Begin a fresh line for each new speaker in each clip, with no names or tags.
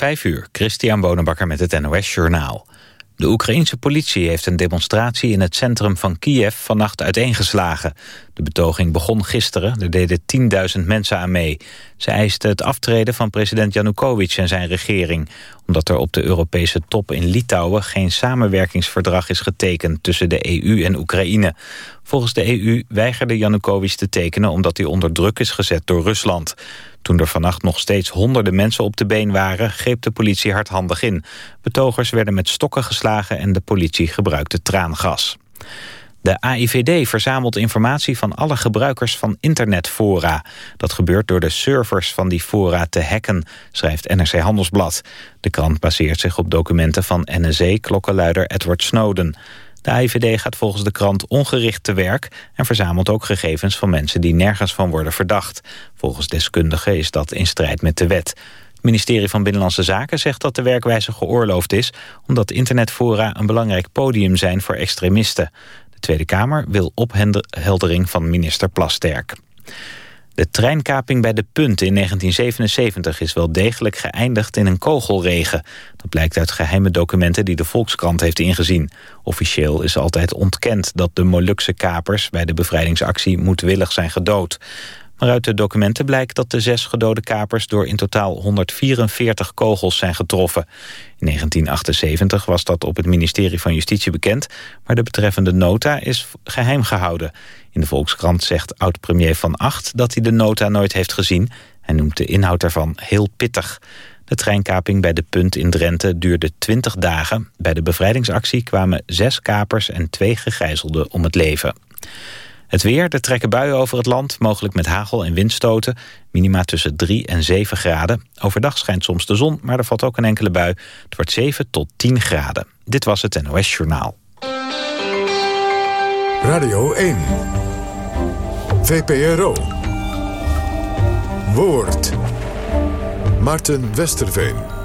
Vijf uur, Christian Bonenbakker met het NOS Journaal. De Oekraïense politie heeft een demonstratie in het centrum van Kiev vannacht uiteengeslagen. De betoging begon gisteren, er deden 10.000 mensen aan mee. Ze eisten het aftreden van president Janukovic en zijn regering... omdat er op de Europese top in Litouwen geen samenwerkingsverdrag is getekend... tussen de EU en Oekraïne. Volgens de EU weigerde Janukovic te tekenen omdat hij onder druk is gezet door Rusland. Toen er vannacht nog steeds honderden mensen op de been waren... greep de politie hardhandig in. Betogers werden met stokken geslagen en de politie gebruikte traangas. De AIVD verzamelt informatie van alle gebruikers van internetfora. Dat gebeurt door de servers van die fora te hacken, schrijft NRC Handelsblad. De krant baseert zich op documenten van NSE-klokkenluider Edward Snowden. De AIVD gaat volgens de krant ongericht te werk... en verzamelt ook gegevens van mensen die nergens van worden verdacht. Volgens deskundigen is dat in strijd met de wet. Het ministerie van Binnenlandse Zaken zegt dat de werkwijze geoorloofd is... omdat internetfora een belangrijk podium zijn voor extremisten. De Tweede Kamer wil opheldering van minister Plasterk. De treinkaping bij De Punt in 1977 is wel degelijk geëindigd in een kogelregen. Dat blijkt uit geheime documenten die de Volkskrant heeft ingezien. Officieel is altijd ontkend dat de Molukse kapers bij de bevrijdingsactie moedwillig zijn gedood. Maar uit de documenten blijkt dat de zes gedode kapers door in totaal 144 kogels zijn getroffen. In 1978 was dat op het ministerie van Justitie bekend, maar de betreffende nota is geheim gehouden. In de Volkskrant zegt oud-premier Van Acht dat hij de nota nooit heeft gezien en noemt de inhoud ervan heel pittig. De treinkaping bij de Punt in Drenthe duurde 20 dagen. Bij de bevrijdingsactie kwamen zes kapers en twee gegijzelden om het leven. Het weer, er trekken buien over het land, mogelijk met hagel en windstoten. Minima tussen 3 en 7 graden. Overdag schijnt soms de zon, maar er valt ook een enkele bui. Het wordt 7 tot 10 graden. Dit was het NOS Journaal.
Radio 1. VPRO. Woord. Marten Westerveen.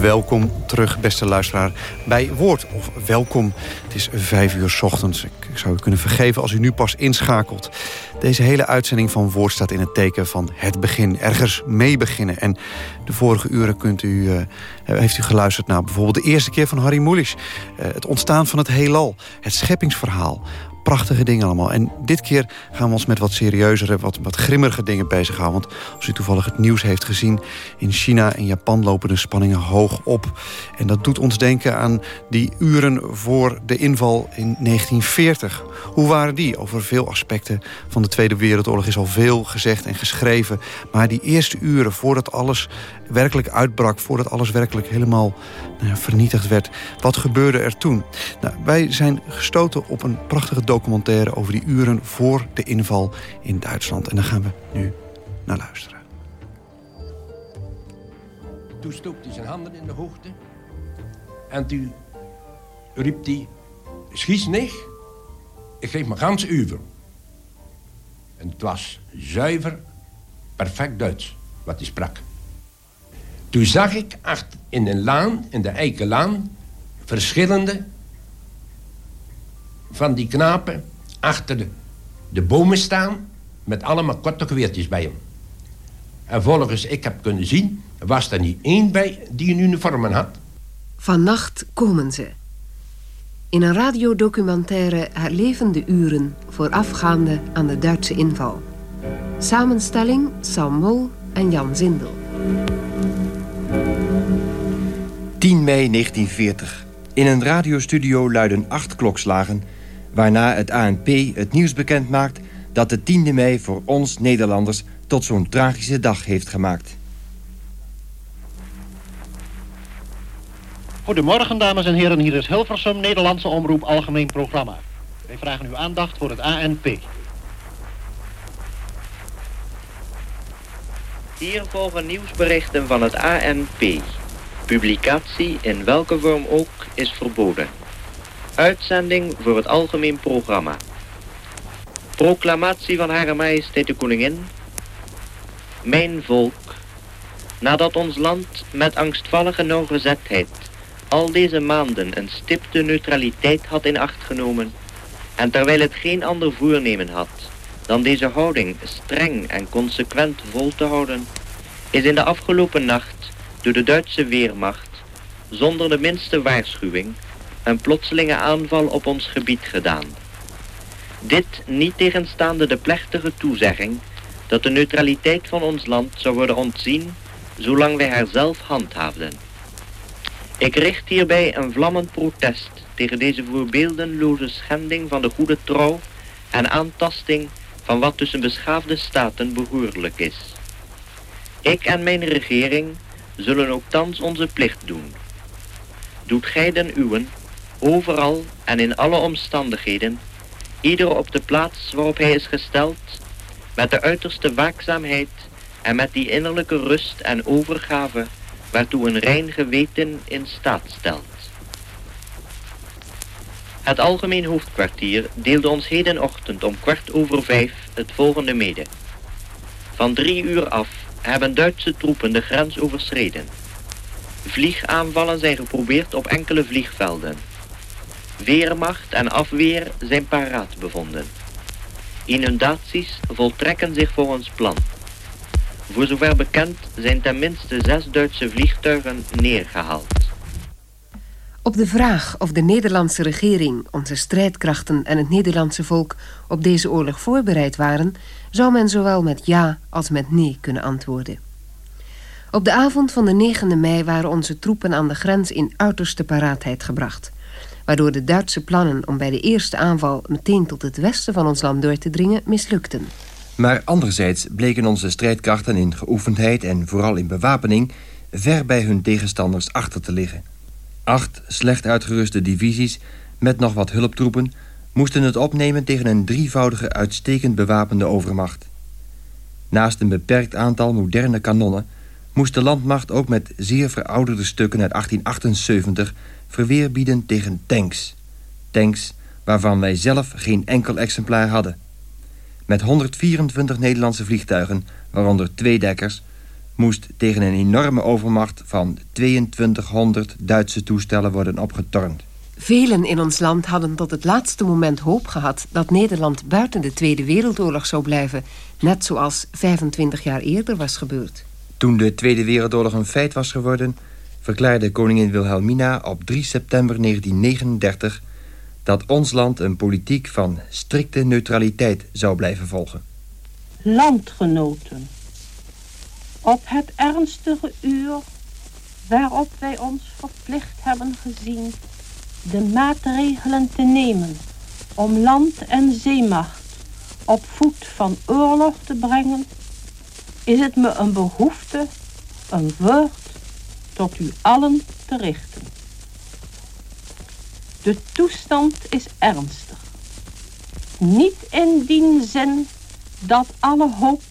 Welkom terug, beste luisteraar, bij Woord. Of welkom, het is vijf uur ochtends. Ik, zou u kunnen vergeven als u nu pas inschakelt. Deze hele uitzending van Woord staat in het teken van het begin. Ergens mee beginnen. En de vorige uren kunt u, uh, heeft u geluisterd naar bijvoorbeeld de eerste keer van Harry Mulisch. Uh, het ontstaan van het heelal, het scheppingsverhaal prachtige dingen allemaal. En dit keer gaan we ons met wat serieuzere, wat, wat grimmige dingen bezighouden. Want als u toevallig het nieuws heeft gezien... in China en Japan lopen de spanningen hoog op. En dat doet ons denken aan die uren voor de inval in 1940. Hoe waren die? Over veel aspecten van de Tweede Wereldoorlog is al veel gezegd en geschreven. Maar die eerste uren voordat alles werkelijk uitbrak... voordat alles werkelijk helemaal nou vernietigd werd. Wat gebeurde er toen? Nou, wij zijn gestoten op een prachtige documentaire... over die uren voor de inval in Duitsland. En daar gaan we nu naar luisteren.
Toen stookte hij zijn handen in de hoogte. En toen riep hij... Schies niet, ik geef me gans uur. En het was zuiver, perfect Duits wat hij sprak. Toen zag ik achter in een laan, in de Eikenlaan... verschillende van die knapen achter de, de bomen staan... met allemaal korte geweertjes bij hem. En volgens ik heb kunnen zien... was er niet één bij die een uniform had.
Vannacht komen ze. In een radiodocumentaire herlevende uren... voorafgaande aan de Duitse inval. Samenstelling Sam Mol en Jan Zindel.
10 mei 1940. In een radiostudio luiden acht klokslagen... waarna het ANP het nieuws bekend maakt... dat de 10e mei voor ons Nederlanders tot zo'n tragische dag heeft gemaakt.
Goedemorgen, dames en heren. Hier is Hilversum, Nederlandse Omroep Algemeen Programma. Wij vragen uw aandacht voor het ANP.
Hier volgen nieuwsberichten van het ANP. Publicatie in welke vorm ook is verboden. Uitzending voor het algemeen programma. Proclamatie van Hare Majesteit de Koningin. Mijn volk. Nadat ons land met angstvallige nauwgezetheid al deze maanden een stipte neutraliteit had in acht genomen en terwijl het geen ander voornemen had dan deze houding streng en consequent vol te houden, is in de afgelopen nacht door de Duitse Weermacht zonder de minste waarschuwing een plotselinge aanval op ons gebied gedaan. Dit niet tegenstaande de plechtige toezegging dat de neutraliteit van ons land zou worden ontzien zolang wij haar zelf handhaafden. Ik richt hierbij een vlammend protest tegen deze voorbeeldenloze schending van de goede trouw en aantasting van wat tussen beschaafde staten behoorlijk is. Ik en mijn regering zullen ook thans onze plicht doen. Doet gij den uwen, overal en in alle omstandigheden, ieder op de plaats waarop hij is gesteld, met de uiterste waakzaamheid en met die innerlijke rust en overgave waartoe een rein geweten in staat stelt. Het Algemeen Hoofdkwartier deelde ons hedenochtend om kwart over vijf het volgende mede. Van drie uur af hebben Duitse troepen de grens overschreden. Vliegaanvallen zijn geprobeerd op enkele vliegvelden. Weermacht en afweer zijn paraat bevonden. Inundaties voltrekken zich volgens plan. Voor zover bekend zijn tenminste zes Duitse vliegtuigen neergehaald.
Op de vraag of de Nederlandse regering, onze strijdkrachten en het Nederlandse volk op deze oorlog voorbereid waren, zou men zowel met ja als met nee kunnen antwoorden. Op de avond van de 9e mei waren onze troepen aan de grens in uiterste paraatheid gebracht, waardoor de Duitse plannen om bij de eerste aanval meteen tot het westen van ons land door te dringen mislukten.
Maar anderzijds bleken onze strijdkrachten in geoefendheid en vooral in bewapening ver bij hun tegenstanders achter te liggen. Acht slecht uitgeruste divisies met nog wat hulptroepen moesten het opnemen tegen een drievoudige uitstekend bewapende overmacht. Naast een beperkt aantal moderne kanonnen moest de landmacht ook met zeer verouderde stukken uit 1878 verweer bieden tegen tanks. Tanks waarvan wij zelf geen enkel exemplaar hadden. Met 124 Nederlandse vliegtuigen, waaronder twee dekkers... moest tegen een enorme overmacht van 2200 Duitse toestellen worden opgetornd.
Velen in ons land hadden tot het laatste moment hoop gehad... dat Nederland buiten de Tweede Wereldoorlog zou blijven... net zoals 25 jaar eerder was gebeurd.
Toen de Tweede Wereldoorlog een feit was geworden... verklaarde koningin Wilhelmina op 3 september 1939 dat ons land een politiek van strikte neutraliteit zou blijven volgen.
Landgenoten, op het ernstige uur waarop wij ons verplicht hebben gezien de maatregelen te nemen om land en zeemacht op voet van oorlog te brengen, is het me een behoefte een woord tot u allen te richten. De toestand is ernstig. Niet in die zin dat alle hoop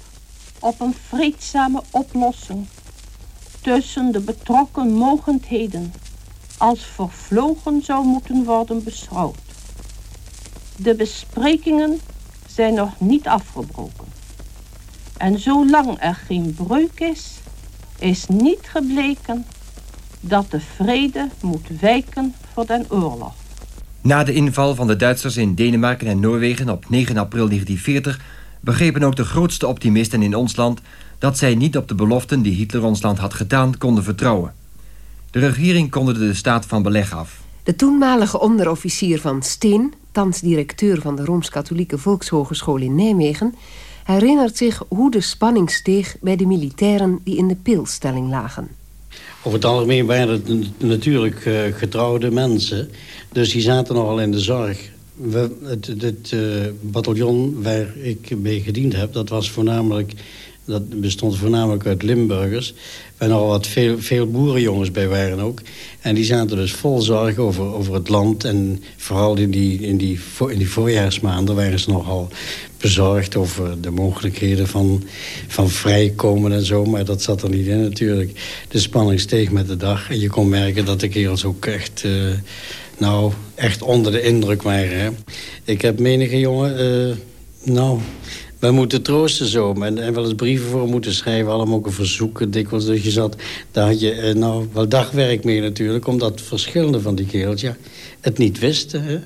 op een vreedzame oplossing tussen de betrokken mogendheden als vervlogen zou moeten worden beschouwd. De besprekingen zijn nog niet afgebroken. En zolang er geen breuk is, is niet gebleken dat de vrede moet wijken voor den oorlog.
Na de inval van de Duitsers in Denemarken en Noorwegen op 9 april 1940... begrepen ook de grootste optimisten in ons land... dat zij niet op de beloften die Hitler ons land had gedaan konden vertrouwen. De regering kondigde de staat van beleg af.
De toenmalige onderofficier van Steen, thans directeur van de Rooms-Katholieke Volkshogeschool in Nijmegen, herinnert zich hoe de spanning steeg bij de militairen die in de pilstelling lagen.
Over het algemeen waren het natuurlijk uh, getrouwde mensen. Dus die zaten nogal in de zorg. We, het het uh, bataljon waar ik mee gediend heb, dat was voornamelijk dat bestond voornamelijk uit Limburgers. Waar nogal wat veel, veel boerenjongens bij waren ook. En die zaten dus vol zorg over, over het land. En vooral in die, in, die, in die voorjaarsmaanden waren ze nogal bezorgd over de mogelijkheden van, van vrijkomen en zo. Maar dat zat er niet in natuurlijk. De spanning steeg met de dag. En je kon merken dat de kerels ook echt... Uh, nou, echt onder de indruk waren. Hè. Ik heb menige jongen... Uh, nou, we moeten troosten zo. En, en wel eens brieven voor moeten schrijven. Allemaal ook een verzoeken dikwijls. Dus je zat, daar had je eh, nou wel dagwerk mee natuurlijk. Omdat verschillende van die kerels ja, het niet wisten. Hè?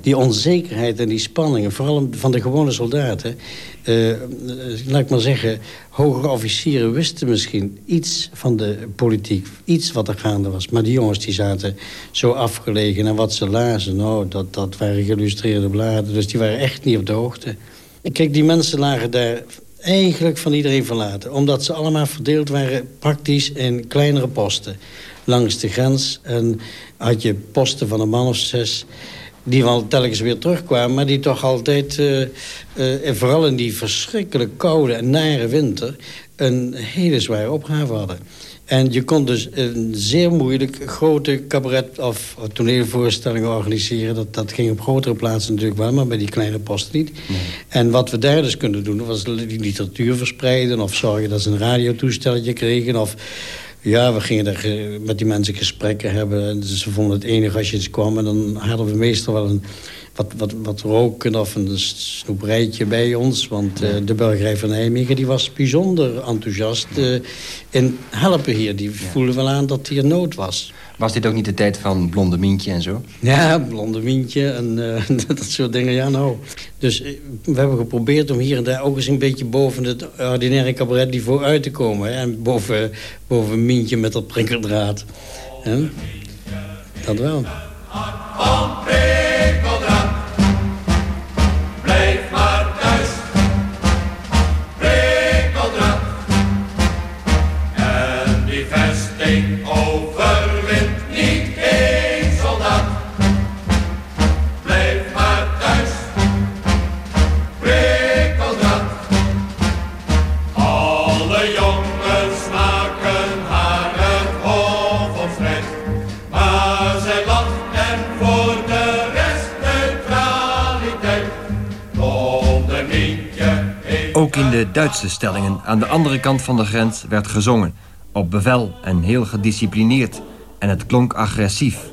Die onzekerheid en die spanningen. Vooral van de gewone soldaten. Uh, laat ik maar zeggen, hogere officieren wisten misschien iets van de politiek. Iets wat er gaande was. Maar die jongens die zaten zo afgelegen. En wat ze lazen, nou, dat, dat waren geïllustreerde bladen. Dus die waren echt niet op de hoogte. Kijk, die mensen lagen daar eigenlijk van iedereen verlaten. Omdat ze allemaal verdeeld waren praktisch in kleinere posten. Langs de grens. En had je posten van een man of zes die wel telkens weer terugkwamen... maar die toch altijd, uh, uh, vooral in die verschrikkelijk koude en nare winter... een hele zware opgave hadden. En je kon dus een zeer moeilijk grote cabaret- of toneelvoorstellingen organiseren. Dat, dat ging op grotere plaatsen natuurlijk wel, maar bij die kleine posten niet. En wat we daar dus konden doen, was die literatuur verspreiden... of zorgen dat ze een radiotoestelletje kregen... of ja, we gingen daar met die mensen gesprekken hebben. En ze vonden het enig als je eens kwam. En dan hadden we meestal wel een, wat, wat, wat roken of een snoeperijtje bij ons. Want uh, de burgerij van Nijmegen die was bijzonder enthousiast uh, in helpen hier. Die voelden wel aan dat hier nood was.
Was dit ook niet de tijd van Blonde Mientje en zo?
Ja, Blonde Mientje en uh, dat soort dingen. Ja, nou. Dus we hebben geprobeerd om hier en daar ook eens een beetje boven het ordinaire cabaretniveau uit te komen. Hè? En boven, boven Mientje met dat prikkeldraad. Hè? Dat wel.
Duitse stellingen aan de andere kant van de grens werd gezongen. Op bevel en heel gedisciplineerd. En het klonk agressief.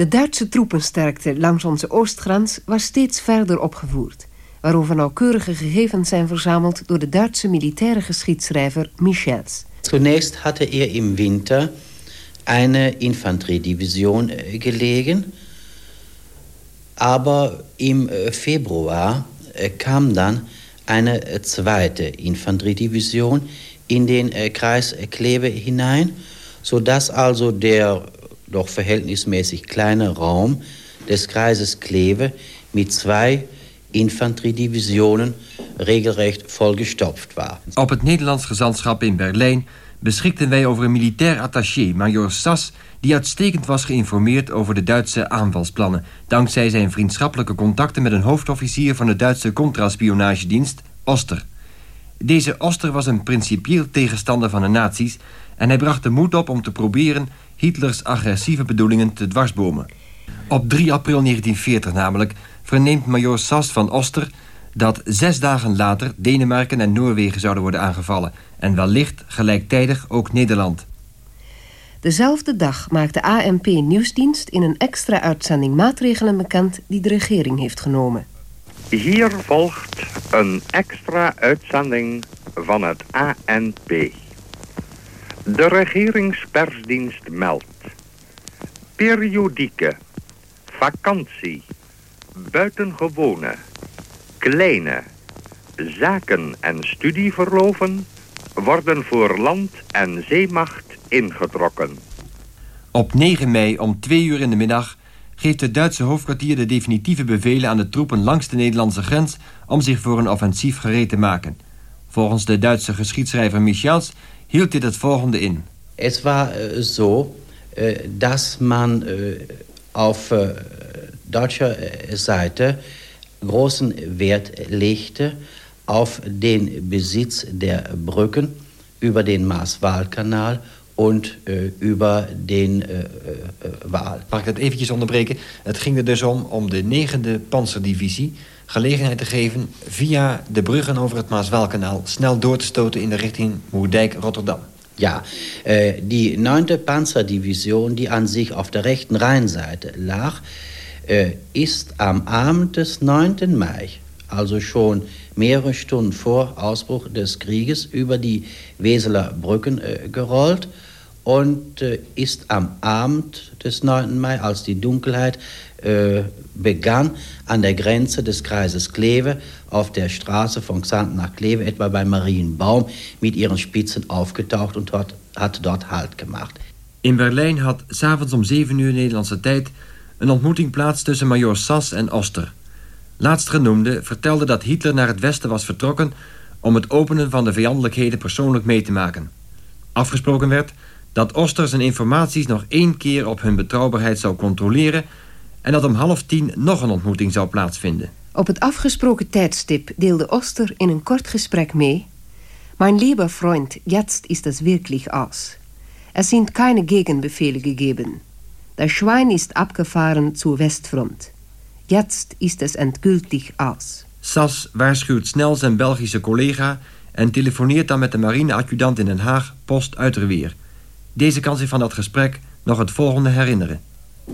De Duitse troepensterkte langs onze oostgrens was steeds verder opgevoerd... waarover nauwkeurige gegevens zijn verzameld... door de Duitse militaire geschiedschrijver Michels.
Zunächst hatte er im Winter eine Infanteriedivision äh, gelegen... aber im äh, Februar äh, kam dann eine zweite Infanteriedivision in den Kreis Kleve hinein... sodass also der doch verhältnismäßig kleine Raum des Kreises Kleve mit zwei infanteriedivisionen regelrecht volgestopft war.
Op het Nederlands gezantschap in Berlijn beschikten wij over een militair attaché, major Sass... die uitstekend was geïnformeerd over de Duitse aanvalsplannen... dankzij zijn vriendschappelijke contacten met een hoofdofficier... van de Duitse contraspionagedienst, Oster. Deze Oster was een principieel tegenstander van de nazi's... en hij bracht de moed op om te proberen Hitlers agressieve bedoelingen te dwarsbomen. Op 3 april 1940 namelijk verneemt major Sast van Oster... dat zes dagen later Denemarken en Noorwegen zouden worden aangevallen... en wellicht gelijktijdig ook Nederland.
Dezelfde dag maakt de ANP Nieuwsdienst in een extra uitzending maatregelen bekend... die de regering heeft genomen.
Hier volgt een extra uitzending van het ANP. De regeringspersdienst meldt. Periodieke, vakantie, buitengewone, kleine, zaken- en studieverloven worden voor land- en zeemacht ingetrokken.
Op 9 mei om 2 uur in de middag geeft het Duitse hoofdkwartier de definitieve bevelen aan de troepen langs de Nederlandse grens om zich voor een offensief gereed te maken. Volgens de Duitse geschiedschrijver Michels hield dit het volgende in.
Het was zo dat man auf deutscher Seite großen Wert legte auf den Besitz der Brücken über den Maas-Waal-Kanal und über den Waal.
Mag ik dat eventjes onderbreken? Het ging er dus om om de 9e panzerdivisie gelegenheid te geven... via de bruggen over het Maas-Waal-kanaal snel door te stoten in de richting Moerdijk-Rotterdam.
Ja, äh, die 9. Panzerdivision, die an sich auf der rechten Rheinseite lag... Äh, ist am Abend des 9. Mai, also schon mehrere Stunden vor Ausbruch des Krieges, über die Weseler Brücken äh, gerollt und ist am Abend des 9. Mai, als die Dunkelheit äh, begann, an der Grenze des Kreises Kleve auf der Straße von Xanten nach Kleve, etwa bei Marienbaum, mit ihren Spitzen aufgetaucht und dort, hat dort Halt gemacht.
In Berlijn had s'avonds om 7 uur Nederlandse tijd een ontmoeting plaats tussen major Sass en Oster. Laatstgenoemde vertelde dat Hitler naar het westen was vertrokken om het openen van de vijandelijkheden persoonlijk mee te maken. Afgesproken werd dat Oster zijn informaties nog één keer op hun betrouwbaarheid zou controleren en dat om half tien nog een ontmoeting zou plaatsvinden.
Op het afgesproken tijdstip deelde Oster in een kort gesprek mee... Mein lieber Freund, jetzt ist es wirklich aus. Es sind keine Gegenbefehle gegeben. Der Schwein ist abgefahren zur Westfront. Jetzt ist es endgültig aus.
Sas waarschuwt snel zijn Belgische collega... en telefoneert dan met de marineadjudant in Den Haag, post Uiterweer. Deze kan zich van dat gesprek nog het volgende herinneren.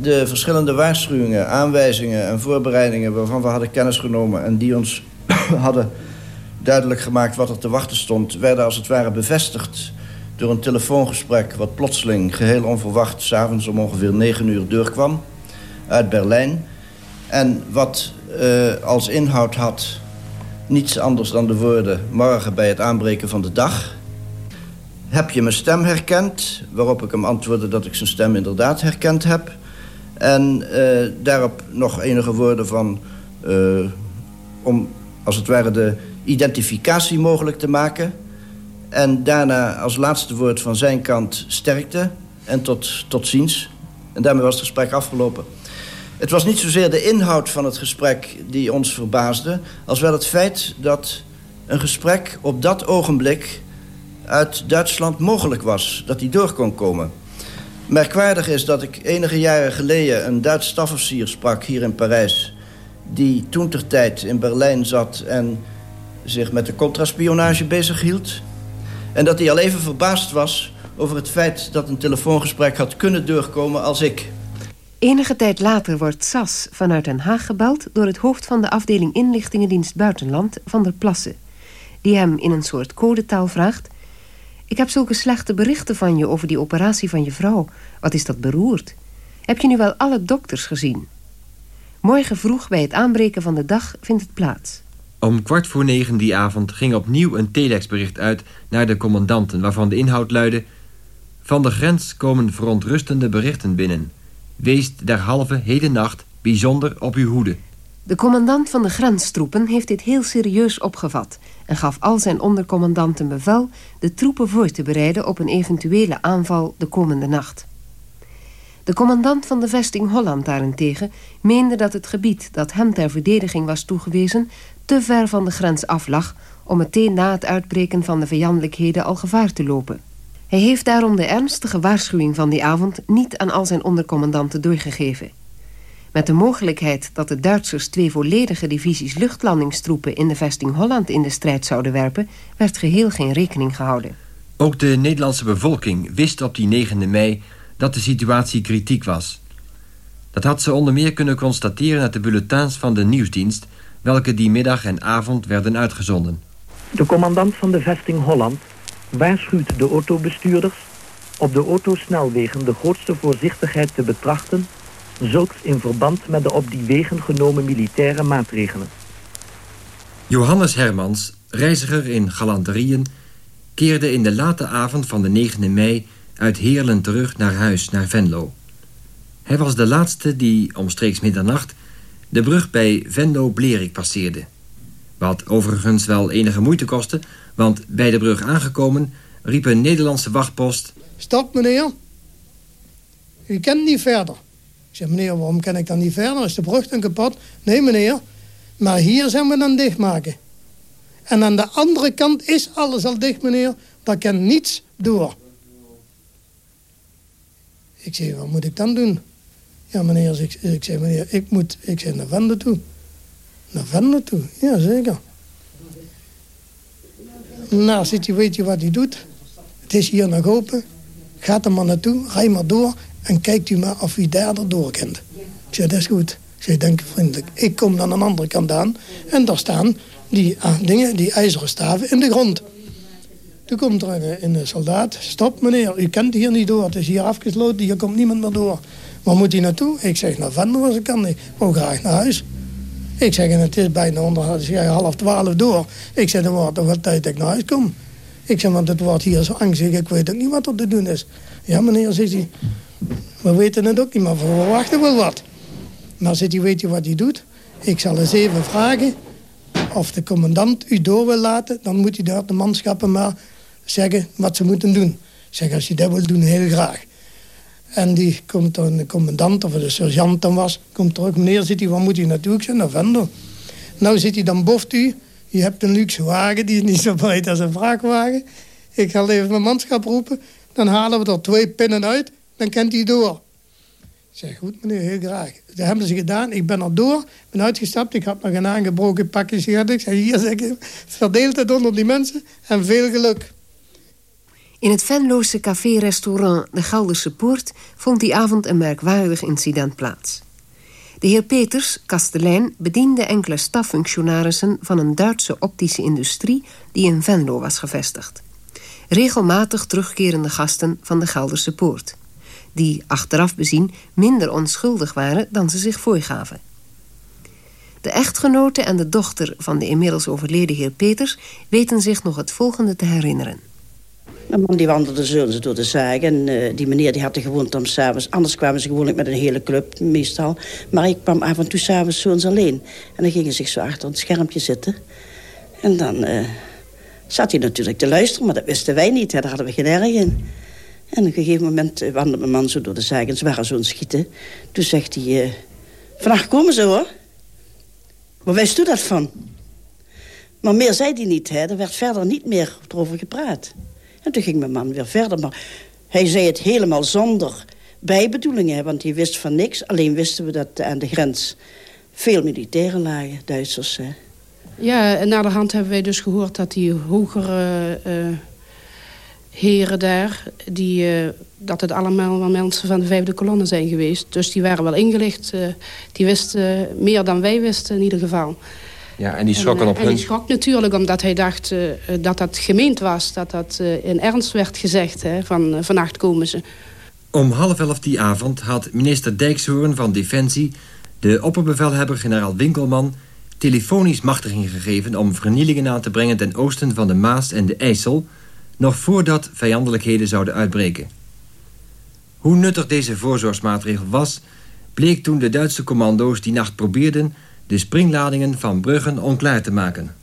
De verschillende waarschuwingen, aanwijzingen en voorbereidingen... waarvan we hadden kennis genomen en die ons hadden duidelijk gemaakt wat er te wachten stond... werden als het ware bevestigd door een telefoongesprek... wat plotseling geheel onverwacht s'avonds om ongeveer 9 uur doorkwam uit Berlijn... En wat uh, als inhoud had niets anders dan de woorden... morgen bij het aanbreken van de dag. Heb je mijn stem herkend? Waarop ik hem antwoordde dat ik zijn stem inderdaad herkend heb. En uh, daarop nog enige woorden van... Uh, om als het ware de identificatie mogelijk te maken. En daarna als laatste woord van zijn kant sterkte. En tot, tot ziens. En daarmee was het gesprek afgelopen. Het was niet zozeer de inhoud van het gesprek die ons verbaasde... als wel het feit dat een gesprek op dat ogenblik uit Duitsland mogelijk was. Dat die door kon komen. Merkwaardig is dat ik enige jaren geleden een Duits stafofficier sprak hier in Parijs... die toen ter tijd in Berlijn zat en zich met de contraspionage bezighield. En dat hij al even verbaasd was over het feit dat een telefoongesprek had kunnen doorkomen als ik...
Enige tijd later wordt SAS vanuit Den Haag gebeld... door het hoofd van de afdeling inlichtingendienst Buitenland, Van der Plassen... die hem in een soort codetaal vraagt... Ik heb zulke slechte berichten van je over die operatie van je vrouw. Wat is dat beroerd? Heb je nu wel alle dokters gezien? Morgen vroeg bij het aanbreken van de dag vindt het plaats.
Om kwart voor negen die avond ging opnieuw een telexbericht uit... naar de commandanten, waarvan de inhoud luidde... Van de grens komen verontrustende berichten binnen... Wees derhalve heden nacht bijzonder op uw hoede.
De commandant van de grenstroepen heeft dit heel serieus opgevat... en gaf al zijn ondercommandanten bevel de troepen voor te bereiden... op een eventuele aanval de komende nacht. De commandant van de vesting Holland daarentegen meende dat het gebied dat hem ter verdediging was toegewezen... te ver van de grens af lag om meteen na het uitbreken van de vijandelijkheden al gevaar te lopen. Hij heeft daarom de ernstige waarschuwing van die avond niet aan al zijn ondercommandanten doorgegeven. Met de mogelijkheid dat de Duitsers twee volledige divisies luchtlandingstroepen in de vesting Holland in de strijd zouden werpen, werd geheel geen rekening gehouden.
Ook de Nederlandse bevolking wist op die 9e mei dat de situatie kritiek was. Dat had ze onder meer kunnen constateren uit de bulletins van de nieuwsdienst, welke die middag en avond werden uitgezonden.
De commandant van de vesting Holland waarschuwt de autobestuurders op de autosnelwegen de grootste voorzichtigheid te betrachten, zulks in verband met de op die wegen genomen militaire maatregelen.
Johannes Hermans, reiziger in galanterieën, keerde in de late avond van de 9e mei uit Heerlen terug naar huis, naar Venlo. Hij was de laatste die, omstreeks middernacht, de brug bij Venlo-Blerik passeerde. Wat overigens wel enige moeite kostte, want bij de brug aangekomen riep een Nederlandse wachtpost...
Stop meneer, u kent niet verder. Zeg, meneer, waarom kan ik dan niet verder? Is de brug dan kapot? Nee, meneer, maar hier zijn we dan dichtmaken. En aan de andere kant is alles al dicht, meneer. Daar kan niets door. Ik zeg, wat moet ik dan doen? Ja, meneer, ik, ik zeg, meneer, ik moet ik zeg, naar Vende toe. Naar Vende toe, ja, zeker. Nou, zit je, weet je wat hij doet? Het is hier nog open. Gaat er maar naartoe, rij maar door en kijkt u maar of u daar door kent. Ik zeg, dat is goed. Ik u vriendelijk. Ik kom dan aan de andere kant aan en daar staan die ah, dingen, die ijzeren staven in de grond. Toen komt er een, een, soldaat. Stop meneer, u kent hier niet door. Het is hier afgesloten, hier komt niemand meer door. Waar moet hij naartoe? Ik zeg, naar Vender als ik kan. Ik wou graag naar huis. Ik zeg, en het is bijna onder, het half twaalf door. Ik zeg, dan wordt toch wel tijd dat ik naar huis kom. Ik zeg, want het wordt hier zo angstig. Ik weet ook niet wat er te doen is. Ja meneer, zegt hij. We weten het ook niet, maar we verwachten wel wat. Maar zit hij, weet je wat hij doet? Ik zal eens even vragen of de commandant u door wil laten. Dan moet hij daar de manschappen maar zeggen wat ze moeten doen. Zeg, als je dat wil doen, heel graag. En die komt dan, de commandant of de sergeant dan was, komt terug. Meneer, zit hij, waar moet hij naartoe? Ik zeg, naar Vendo. Nou zit hij dan boft u. Je hebt een luxe wagen, die is niet zo breed als een vrachtwagen. Ik ga even mijn manschap roepen. Dan halen we er twee pinnen uit. Dan kent hij door. Ik zeg, goed meneer, heel graag. Dat hebben ze gedaan. Ik ben er door, ben uitgestapt. Ik had nog een aangebroken pakje sigaretten. Ik zei, hier zeg ik, verdeeld het onder die mensen. En veel geluk.
In het Venloze café-restaurant De Gelderse Poort... vond die avond een merkwaardig incident plaats. De heer Peters, kastelein, bediende enkele staffunctionarissen... van een Duitse optische industrie die in Venlo was gevestigd. Regelmatig terugkerende gasten van de Gelderse Poort die achteraf bezien minder onschuldig waren dan ze zich voorgaven. De echtgenote en de dochter van de inmiddels overleden heer Peters weten zich nog het volgende te herinneren.
Mijn man die wandelde zo door de zaak en uh, die meneer die had de gewoonte om s'avonds... anders kwamen ze gewoonlijk met een hele club, meestal. Maar ik kwam af en toe s'avonds zo eens alleen. En dan gingen ze zich zo achter het schermpje zitten. En dan uh, zat hij natuurlijk te luisteren, maar dat wisten wij niet. Hè. Daar hadden we geen erg in. En op een gegeven moment eh, wandelde mijn man zo door de zaak... en ze waren zo schieten. Toen zegt hij... Uh, vannacht komen ze, hoor. Waar wist u dat van? Maar meer zei hij niet, hè. Er werd verder niet meer over gepraat. En toen ging mijn man weer verder. Maar hij zei het helemaal zonder bijbedoelingen, want hij wist van niks. Alleen wisten we dat aan de grens veel militairen lagen, Duitsers. Hè.
Ja, en na de hand hebben wij dus gehoord dat die hogere... Uh, heren daar... Die, uh, dat het allemaal wel mensen van de vijfde kolonne zijn geweest. Dus die waren wel ingelicht. Uh, die wisten meer dan wij wisten in ieder geval.
Ja, en die schrokken en, op
en
hun...
En die schrok natuurlijk omdat hij dacht uh, dat dat gemeend was. Dat dat in ernst werd gezegd. Hè, van vannacht komen ze.
Om half elf die avond had minister Dijkshoorn van Defensie... de opperbevelhebber generaal Winkelman telefonisch machtiging gegeven... om vernielingen aan te brengen ten oosten van de Maas en de IJssel nog voordat vijandelijkheden zouden uitbreken. Hoe nuttig deze voorzorgsmaatregel was... bleek toen de Duitse commando's die nacht probeerden... de springladingen van Bruggen onklaar te maken.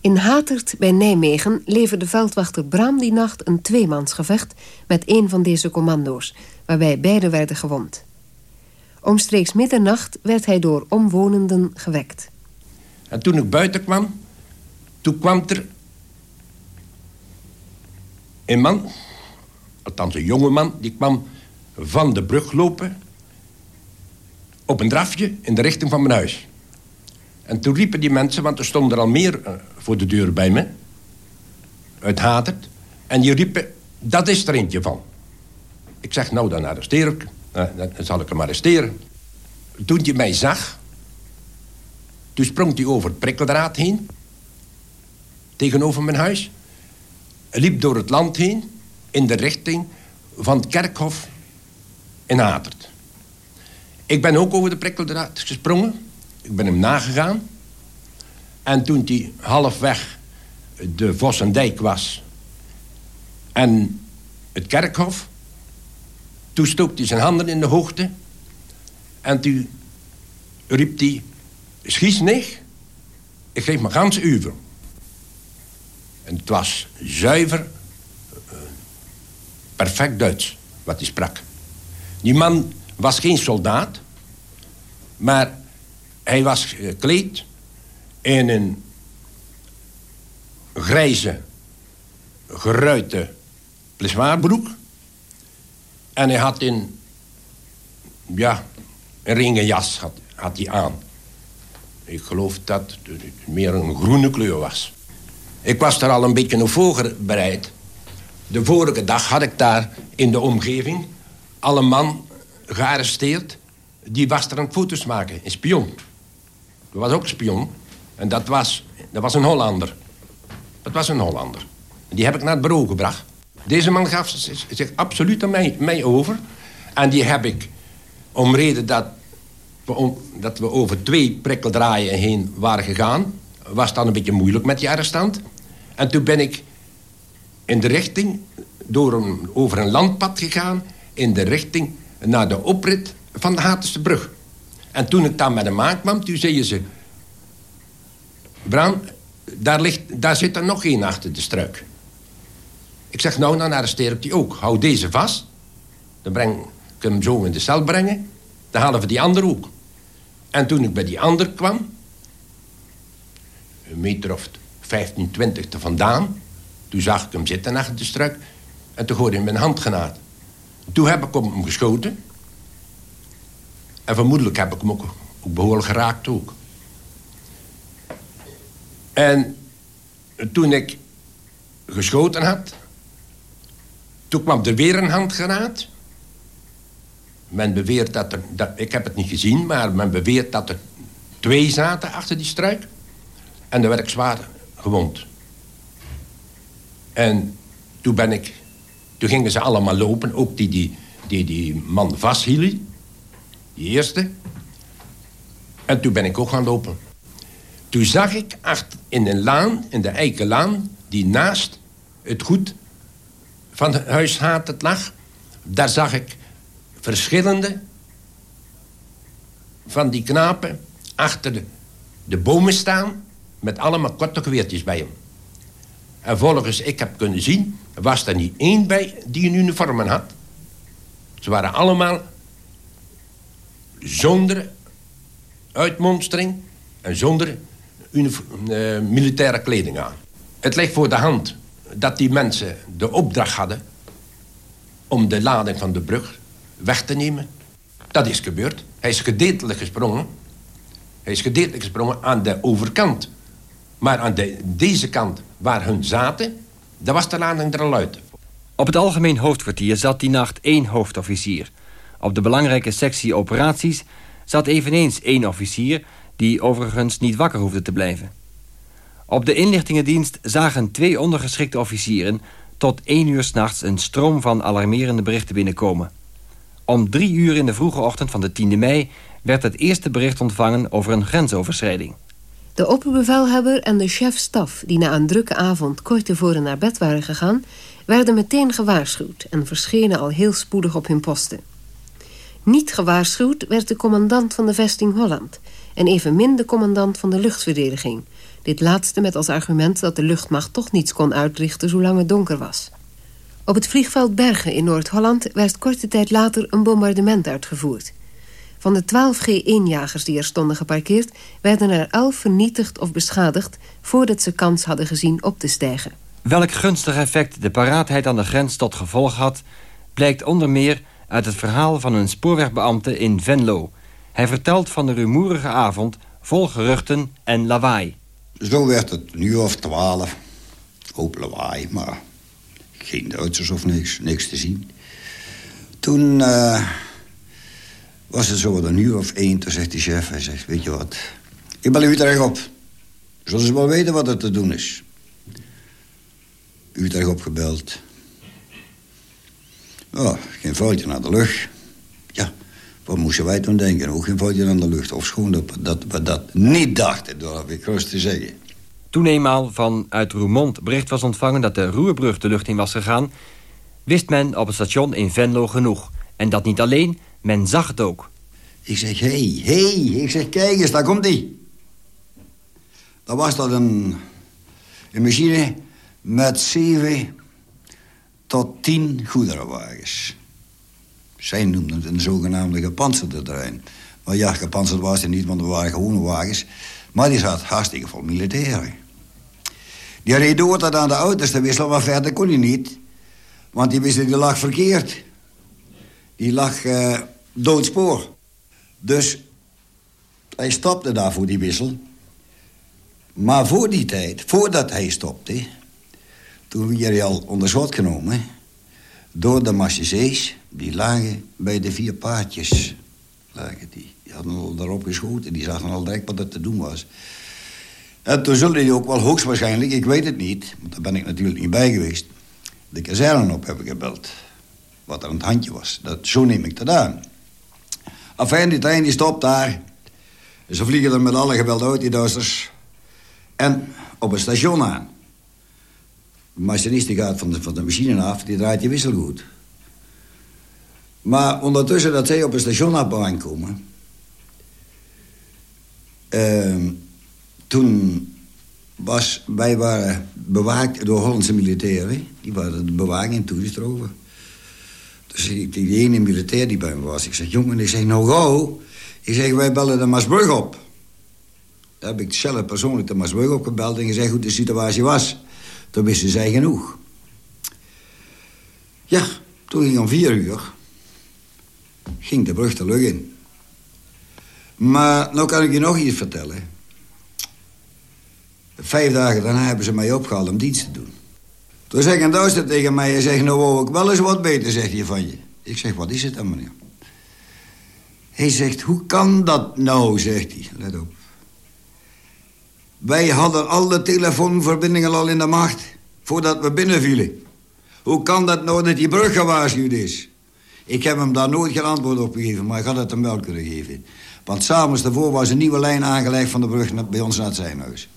In Hatert bij Nijmegen leverde veldwachter Bram die nacht een tweemansgevecht... met een van deze commando's, waarbij beide werden gewond. Omstreeks middernacht werd hij door omwonenden gewekt.
En toen ik buiten kwam, toen kwam er een man, althans een jonge man, die kwam van de brug lopen... op een drafje in de richting van mijn huis. En toen riepen die mensen, want er stonden er al meer uh, voor de deur bij me... uit Hatert. En die riepen, dat is er eentje van. Ik zeg, nou, dan arresteer ik. Uh, dan zal ik hem arresteren. Toen hij mij zag... toen sprong hij over het prikkeldraad heen... tegenover mijn huis liep door het land heen in de richting van het kerkhof in Hatert. Ik ben ook over de prikkeldraad gesprongen. Ik ben hem nagegaan. En toen hij halfweg de Vossendijk was en het kerkhof... toen stoopte hij zijn handen in de hoogte... en toen riep hij... Schies niet. ik geef me gans uur. En het was zuiver, uh, perfect Duits wat hij sprak. Die man was geen soldaat, maar hij was gekleed in een grijze, geruite plessoirbroek. En hij had een, ja, een ringenjas had, had hij aan. Ik geloof dat het meer een groene kleur was. Ik was er al een beetje op voorbereid. De vorige dag had ik daar in de omgeving... alle man gearresteerd. Die was er aan foto's maken, een spion. Dat was ook een spion. En dat was, dat was een Hollander. Dat was een Hollander. Die heb ik naar het bureau gebracht. Deze man gaf zich absoluut aan mij, mij over. En die heb ik, om reden dat we, dat we over twee prikkeldraaien heen waren gegaan... was dan een beetje moeilijk met die arrestant. En toen ben ik in de richting, door een, over een landpad gegaan... in de richting naar de oprit van de Hatense brug. En toen ik dan met hem aankwam, toen zeiden ze... Bram, daar, ligt, daar zit er nog één achter de struik. Ik zeg, nou, dan arresteer ik die ook. Hou deze vast. Dan breng ik hem zo in de cel brengen. Dan halen we die ander ook. En toen ik bij die ander kwam... een meter 15, 20 te vandaan... toen zag ik hem zitten achter de struik... en toen gooide hij mijn handgenaad. Toen heb ik op hem geschoten... en vermoedelijk heb ik hem ook, ook behoorlijk geraakt ook. En toen ik geschoten had... toen kwam er weer een handgranaat. Men beweert dat er... Ik heb het niet gezien, maar men beweert dat er twee zaten achter die struik. En dan werd ik zwaar gewond. En toen ben ik... Toen gingen ze allemaal lopen, ook die die, die, die man vasthielden. Die eerste. En toen ben ik ook gaan lopen. Toen zag ik achter in een laan, in de Eikenlaan... die naast het goed van het huis het lag... daar zag ik verschillende van die knapen achter de, de bomen staan... met allemaal korte geweertjes bij hem. En volgens ik heb kunnen zien... was er niet één bij die een uniform had. Ze waren allemaal zonder uitmonstering... en zonder uh, militaire kleding aan. Het ligt voor de hand dat die mensen de opdracht hadden... om de lading van de brug weg te nemen. Dat is gebeurd. Hij is gedeeltelijk gesprongen. Hij is gedeeltelijk gesprongen aan de overkant. Maar aan de, deze kant, waar hun zaten... daar was de lading er al uit.
Op het algemeen hoofdkwartier zat die nacht één hoofdofficier. Op de belangrijke sectie operaties zat eveneens één officier die overigens niet wakker hoefde te blijven. Op de inlichtingendienst zagen twee ondergeschikte officieren... tot één uur s'nachts een stroom van alarmerende berichten binnenkomen. Om drie uur in de vroege ochtend van de 10e mei... werd het eerste bericht ontvangen over een grensoverschrijding.
De opperbevelhebber en de chef-staf... die na een drukke avond kort tevoren naar bed waren gegaan... werden meteen gewaarschuwd en verschenen al heel spoedig op hun posten. Niet gewaarschuwd werd de commandant van de vesting Holland en evenmin de commandant van de luchtverdediging. Dit laatste met als argument dat de luchtmacht toch niets kon uitrichten zolang het donker was. Op het vliegveld Bergen in Noord-Holland werd korte tijd later een bombardement uitgevoerd. Van de 12 G1-jagers die er stonden geparkeerd... werden er 11 vernietigd of beschadigd... voordat ze kans hadden gezien op te stijgen.
Welk gunstig effect de paraatheid aan de grens tot gevolg had... blijkt onder meer uit het verhaal van een spoorwegbeambte in Venlo... Hij vertelt van de rumoerige avond vol geruchten en lawaai.
Zo werd het nu of twaalf. Hoop lawaai, maar geen Duitsers of niks, niks te zien. Toen uh, was het zo een uur of één. Toen zegt de chef, hij zegt, weet je wat... Ik bel Utrecht op. Zullen ze wel weten wat er te doen is. Utrecht opgebeld. Oh, geen foutje naar de lucht. Wat moesten wij toen denken? Ook geen foutje aan de lucht. Of schoon dat, we dat niet dachten, door ik rust te zeggen.
Toen eenmaal vanuit Roermond bericht was ontvangen... dat de Roerbrug de lucht in was gegaan... wist men op het station in Venlo genoeg. En dat niet alleen, men zag het ook.
Ik zeg, hé, hey, hé, hey. ik zeg, kijk eens, daar komt die. dan was dat een, machine met zeven tot tien goederenwagens. Zij noemden het een zogenaamde gepantserde trein. Maar ja, gepantserd was het niet, want er waren gewone wagens. Maar die zat hartstikke vol militairen. Die reed door tot aan de auto's te wisselen, maar verder kon hij niet. Want die wissel die lag verkeerd. Die lag uh, doodspoor. Dus hij stopte daar voor die wissel. Maar voor die tijd, voordat hij stopte... toen werd hij al onder schot genomen... door de machezees, die lagen bij de vier paardjes. Lagen die. hadden al daarop geschoten, die zagen al direct wat er te doen was. En toen zullen die ook wel hoogstwaarschijnlijk, ik weet het niet... want daar ben ik natuurlijk niet bij geweest... de kazerne op hebben gebeld. Wat er aan het handje was. Dat, zo neem ik dat aan. Afijn, die trein die stopt daar. Ze vliegen er met alle geweld uit, die Duitsers. En op een station aan. De machinist die gaat van de, van de machine af, die draait je wisselgoed. Maar ondertussen dat zij op een station aankomen... Uh, toen was, wij waren bewaakt door Hollandse militairen. Die waren de bewaking toegestroken. Die, die ene militair die bij me was, ik zeg, jongen, ik zeg, nou gauw. Ik zeg, wij bellen de Maasbrug op. Daar heb ik zelf persoonlijk de Maasbrug opgebeld en gezegd hoe de situatie was. Toen wisten zij genoeg. Ja, toen ging om vier uur... ging de brug de lucht in. Maar nou kan ik je nog iets vertellen. Vijf dagen daarna hebben ze mij opgehaald om dienst te doen. Toen zei een Duitser tegen mij, hij zegt, nou wou ik wel eens wat beter, zegt hij van je. Ik zeg, wat is het dan, meneer? Hij zegt, hoe kan dat nou, zegt hij. Let op. Wij hadden alle telefoonverbindingen al in de macht... voordat we binnenvielen. Hoe kan dat nou dat die brug gewaarschuwd is? Ik heb hem daar nooit geen antwoord op gegeven, maar ik had het hem wel kunnen geven. Want s'avonds daarvoor was een nieuwe lijn aangelegd van de brug bij ons naar het zijnhuis.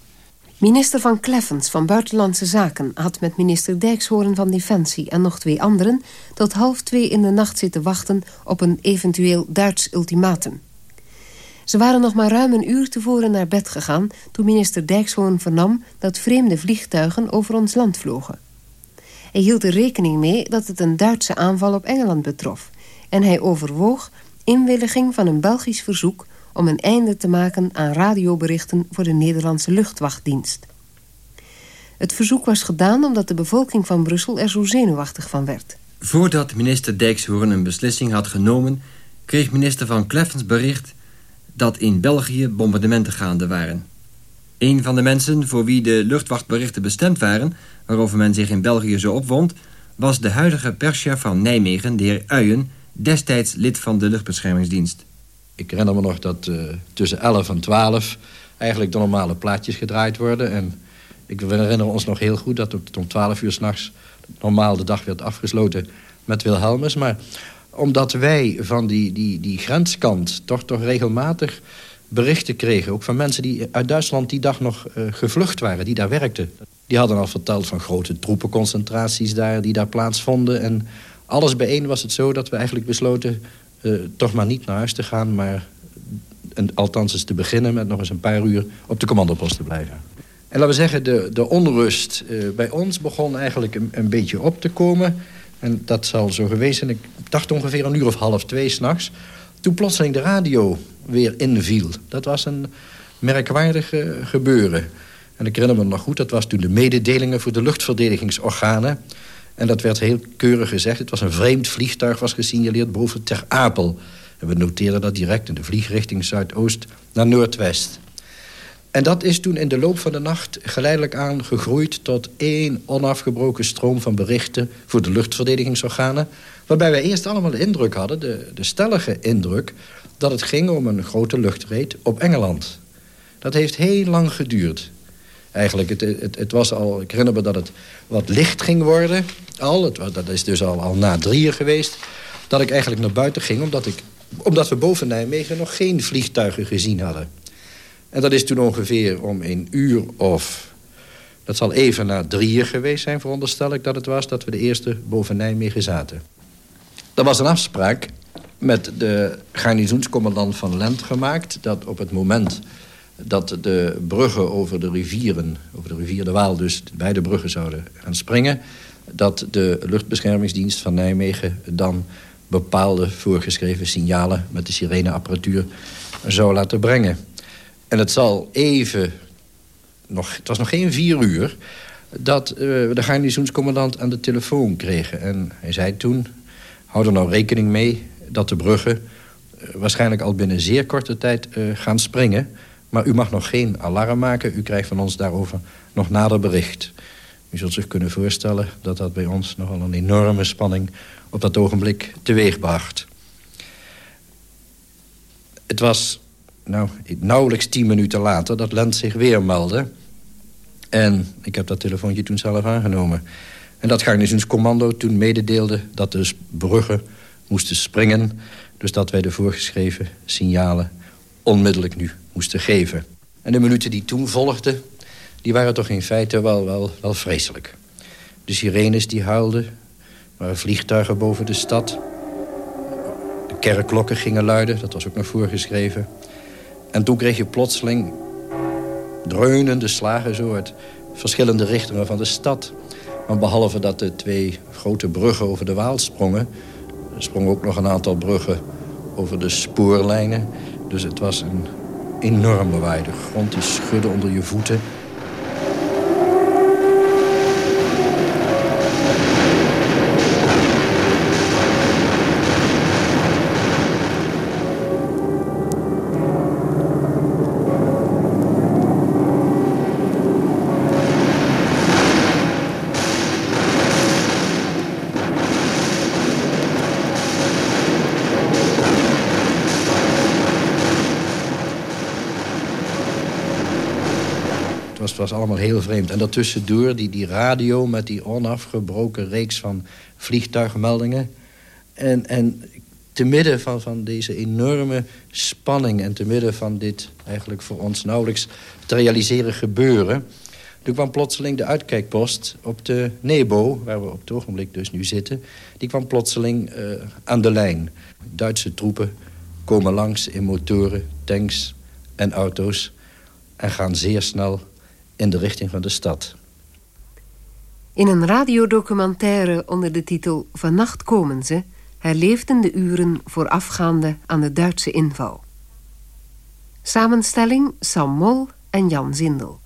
Minister van Kleffens van Buitenlandse Zaken had met minister Dijkshoorn van Defensie en nog twee anderen tot half twee in de nacht zitten wachten op een eventueel Duits ultimatum. Ze waren nog maar ruim een uur tevoren naar bed gegaan toen minister Dijkshoorn vernam dat vreemde vliegtuigen over ons land vlogen. Hij hield er rekening mee dat het een Duitse aanval op Engeland betrof en hij overwoog inwilliging van een Belgisch verzoek om een einde te maken aan radioberichten voor de Nederlandse luchtwachtdienst. Het verzoek was gedaan omdat de bevolking van Brussel er zo zenuwachtig van werd.
Voordat minister Dijkshoorn een beslissing had genomen... kreeg minister van Kleffens bericht dat in België bombardementen gaande waren. Een van de mensen voor wie de luchtwachtberichten bestemd waren... waarover men zich in België zo opwond... was de huidige perschef van Nijmegen, de heer Uyen... destijds lid van de luchtbeschermingsdienst.
Ik herinner me nog dat uh, tussen 11 en 12 eigenlijk de normale plaatjes gedraaid worden. En ik herinner ons nog heel goed dat het om 12 uur s'nachts normaal de dag werd afgesloten met Wilhelmus. Maar omdat wij van die, die, die grenskant toch, toch regelmatig berichten kregen... ook van mensen die uit Duitsland die dag nog uh, gevlucht waren, die daar werkten. Die hadden al verteld van grote troepenconcentraties daar, die daar plaatsvonden. En alles bijeen was het zo dat we eigenlijk besloten... Uh, toch maar niet naar huis te gaan... maar en, althans eens te beginnen met nog eens een paar uur op de commandopost te blijven. En laten we zeggen, de, de onrust uh, bij ons begon eigenlijk een, een, beetje op te komen. En dat zal zo geweest zijn. Ik dacht ongeveer een uur of half twee s'nachts. Toen plotseling de radio weer inviel. Dat was een merkwaardig gebeuren. En ik herinner me nog goed, dat was toen de mededelingen voor de luchtverdedigingsorganen. En dat werd heel keurig gezegd. Het was een vreemd vliegtuig, was gesignaleerd boven Ter Apel. En we noteerden dat direct in de vliegrichting Zuidoost naar Noordwest. En dat is toen in de loop van de nacht geleidelijk aan gegroeid... tot één onafgebroken stroom van berichten voor de luchtverdedigingsorganen... waarbij wij eerst allemaal de indruk hadden, de, de stellige indruk... dat het ging om een grote luchtreed op Engeland. Dat heeft heel lang geduurd. Eigenlijk, het, het, het was al, ik herinner me dat het wat licht ging worden. Al, het, dat is dus al, na drieën geweest. Dat ik eigenlijk naar buiten ging, omdat, ik, omdat we boven Nijmegen nog geen vliegtuigen gezien hadden. En dat is toen ongeveer om een uur of... Dat zal even na drieën geweest zijn, veronderstel ik dat het was... dat we de eerste boven Nijmegen zaten. Er was een afspraak met de garnizoenscommandant van Lent gemaakt... dat op het moment dat de bruggen over de rivieren, over de rivier de Waal dus, beide bruggen zouden gaan springen. Dat de luchtbeschermingsdienst van Nijmegen dan bepaalde voorgeschreven signalen met de sireneapparatuur zou laten brengen. En het zal even, nog, het was nog geen vier uur, dat uh, de garnizoenscommandant aan de telefoon kregen. En hij zei toen, hou er nou rekening mee dat de bruggen uh, waarschijnlijk al binnen zeer korte tijd uh, gaan springen. Maar u mag nog geen alarm maken. U krijgt van ons daarover nog nader bericht. U zult zich kunnen voorstellen dat dat bij ons nogal een enorme spanning op dat ogenblik teweegbracht. Het was nou, nauwelijks tien minuten later dat Lent zich weer meldde. En ik heb dat telefoontje toen zelf aangenomen. En dat garnizoenscommando toen mededeelde dat de bruggen moesten springen... dus dat wij de voorgeschreven signalen onmiddellijk nu moesten geven. En de minuten die toen volgden, die waren toch in feite wel, wel, wel vreselijk. De sirenes die huilden, waren vliegtuigen boven de stad. De kerkklokken gingen luiden, dat was ook nog voorgeschreven. En toen kreeg je plotseling dreunende slagen zo uit verschillende richtingen van de stad. Maar behalve dat de twee grote bruggen over de Waal sprongen... sprongen ook nog een aantal bruggen over de spoorlijnen. Dus het was een enorm lawaai. De grond die schudde onder je voeten. Heel vreemd. En daartussendoor die, die radio met die onafgebroken reeks van vliegtuigmeldingen. En, en te midden van, van deze enorme spanning... en te midden van dit eigenlijk voor ons nauwelijks te realiseren gebeuren... toen kwam plotseling de uitkijkpost op de Nebo... waar we op het ogenblik dus nu zitten... die kwam plotseling uh, aan de lijn. Duitse troepen komen langs in motoren, tanks en auto's... en gaan zeer snel in de richting van de stad.
In een radiodocumentaire onder de titel Vannacht komen ze... herleefden de uren voorafgaande aan de Duitse inval. Samenstelling Sam Mol en Jan Zindel.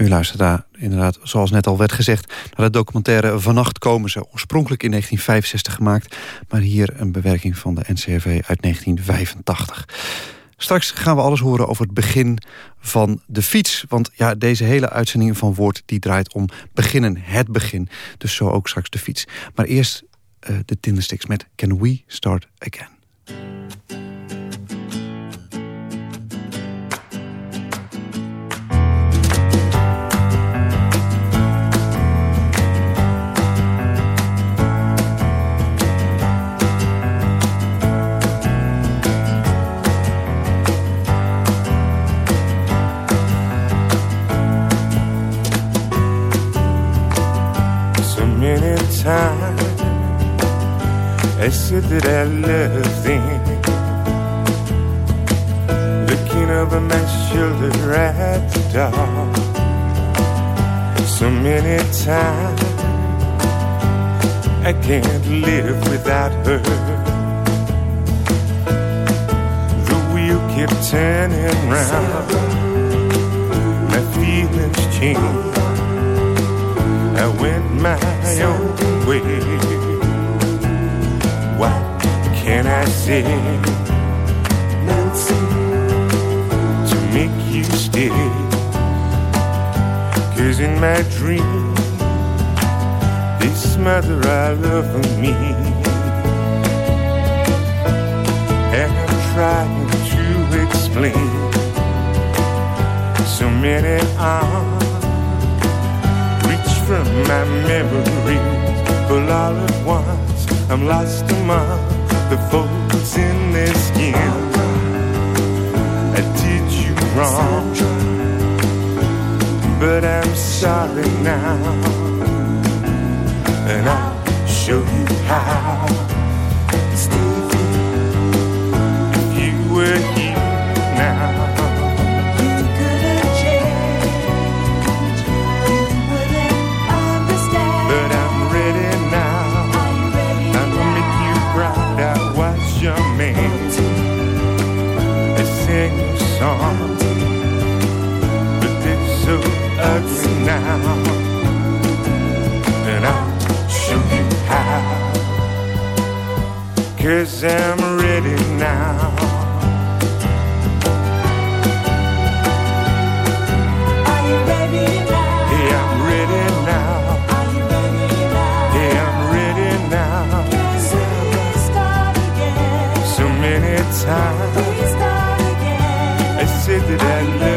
U luistert daar inderdaad, zoals net al werd gezegd... naar de documentaire Vannacht komen ze. Oorspronkelijk in 1965 gemaakt... maar hier een bewerking van de NCRV uit 1985. Straks gaan we alles horen over het begin van de fiets. Want ja, deze hele uitzending van Woord die draait om beginnen, het begin. Dus zo ook straks de fiets. Maar eerst uh, de Tindersticks met Can We Start Again. Said that I loved them Looking over my shoulder at the dark So many times I can't live without her. The wheel kept turning round. My feelings changed I went my own way. Can I say, Nancy, to make you stay? Cause in my dream, this mother I love of me. And I'm trying to explain so many arms reach from my memory but all at once I'm lost among the folds in their skin. I did you wrong, but I'm sorry now, and I'll show you how. Stevie, if you were now, and I'll show you how. Cause I'm ready now.
Are you ready now?
Yeah, I'm ready now.
Are you ready now?
Yeah, I'm ready now.
Yes, we start again.
So many times.
We start again.
I said that I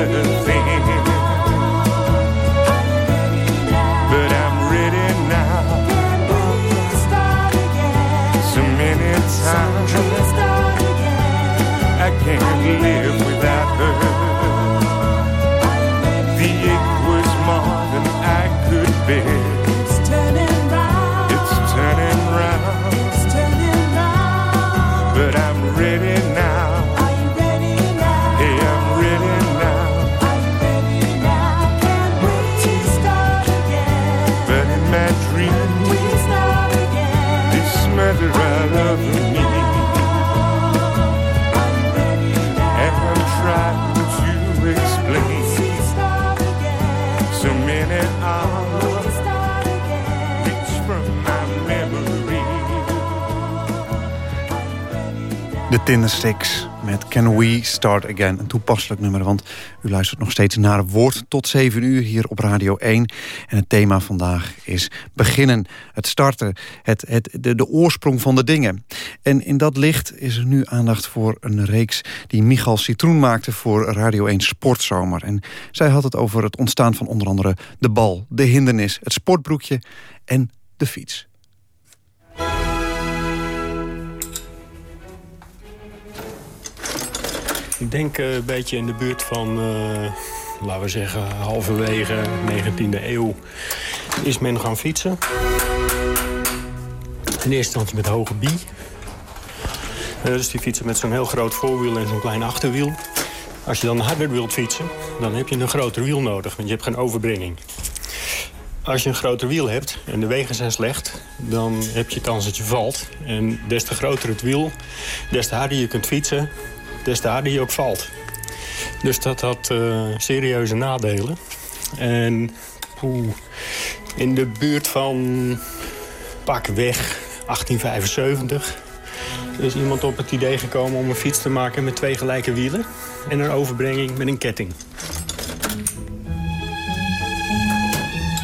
De Tindersticks met Can We Start Again. Een toepasselijk nummer, want u luistert nog steeds naar Woord tot 7 uur hier op Radio 1. En het thema vandaag is beginnen, het starten, het, het, de, de oorsprong van de dingen. En in dat licht is er nu aandacht voor een reeks die Michal Citroen maakte voor Radio 1 Sportzomer. En zij had het over het ontstaan van onder andere de bal, de hindernis, het sportbroekje en de fiets.
Ik denk eh, een beetje in de buurt van, eh, laten we zeggen, halverwege 19e eeuw is men gaan fietsen. In eerste instantie met hoge bie. Eh, dus die fietsen met zo'n heel groot voorwiel en zo'n klein achterwiel. Als je dan harder wilt fietsen, dan heb je een groter wiel nodig, want je hebt geen overbrenging. Als je een groter wiel hebt en de wegen zijn slecht, dan heb je kans dat je valt. En des te groter het wiel, des te harder je kunt fietsen, des te harder je ook valt. Dus dat had eh, serieuze nadelen. En in de buurt van pakweg 1875 is iemand op het idee gekomen om een fiets te maken met twee gelijke wielen en een overbrenging met een ketting.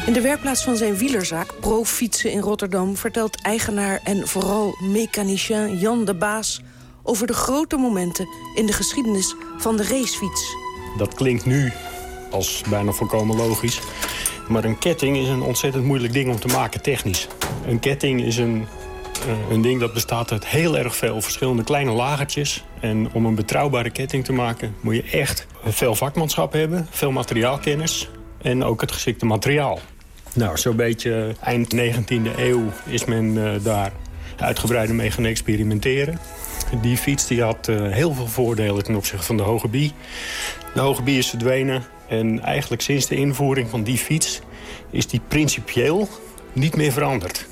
In de werkplaats van zijn wielerzaak, Pro Fietsen in Rotterdam... vertelt eigenaar en vooral mechanicien Jan de Baas... over de grote momenten in de geschiedenis van de racefiets.
Dat klinkt nu als bijna volkomen logisch. Maar een ketting is een ontzettend moeilijk ding om te maken technisch. Een ketting is een, eh, een ding dat bestaat uit heel erg veel verschillende kleine lagertjes. En om een betrouwbare ketting te maken moet je echt veel vakmanschap hebben, veel materiaalkennis en ook het geschikte materiaal. Nou, zo'n beetje eind 19e eeuw is men eh, daar uitgebreider mee gaan experimenteren. Die fiets die had eh, heel veel voordelen ten opzichte van de hoge bie. De hoge bie is verdwenen en eigenlijk sinds de invoering van die fiets... is die principieel niet meer veranderd.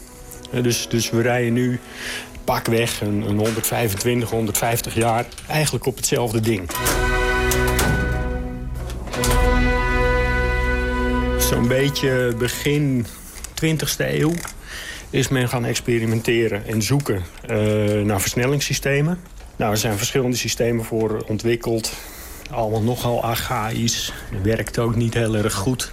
Eh, dus, dus we rijden nu pakweg een, een 125, 150 jaar eigenlijk op hetzelfde ding. Zo'n beetje begin 20e eeuw is men gaan experimenteren en zoeken eh, naar versnellingssystemen. Nou, er zijn verschillende systemen voor ontwikkeld. Allemaal nogal archaïs. Werkt ook niet heel erg goed.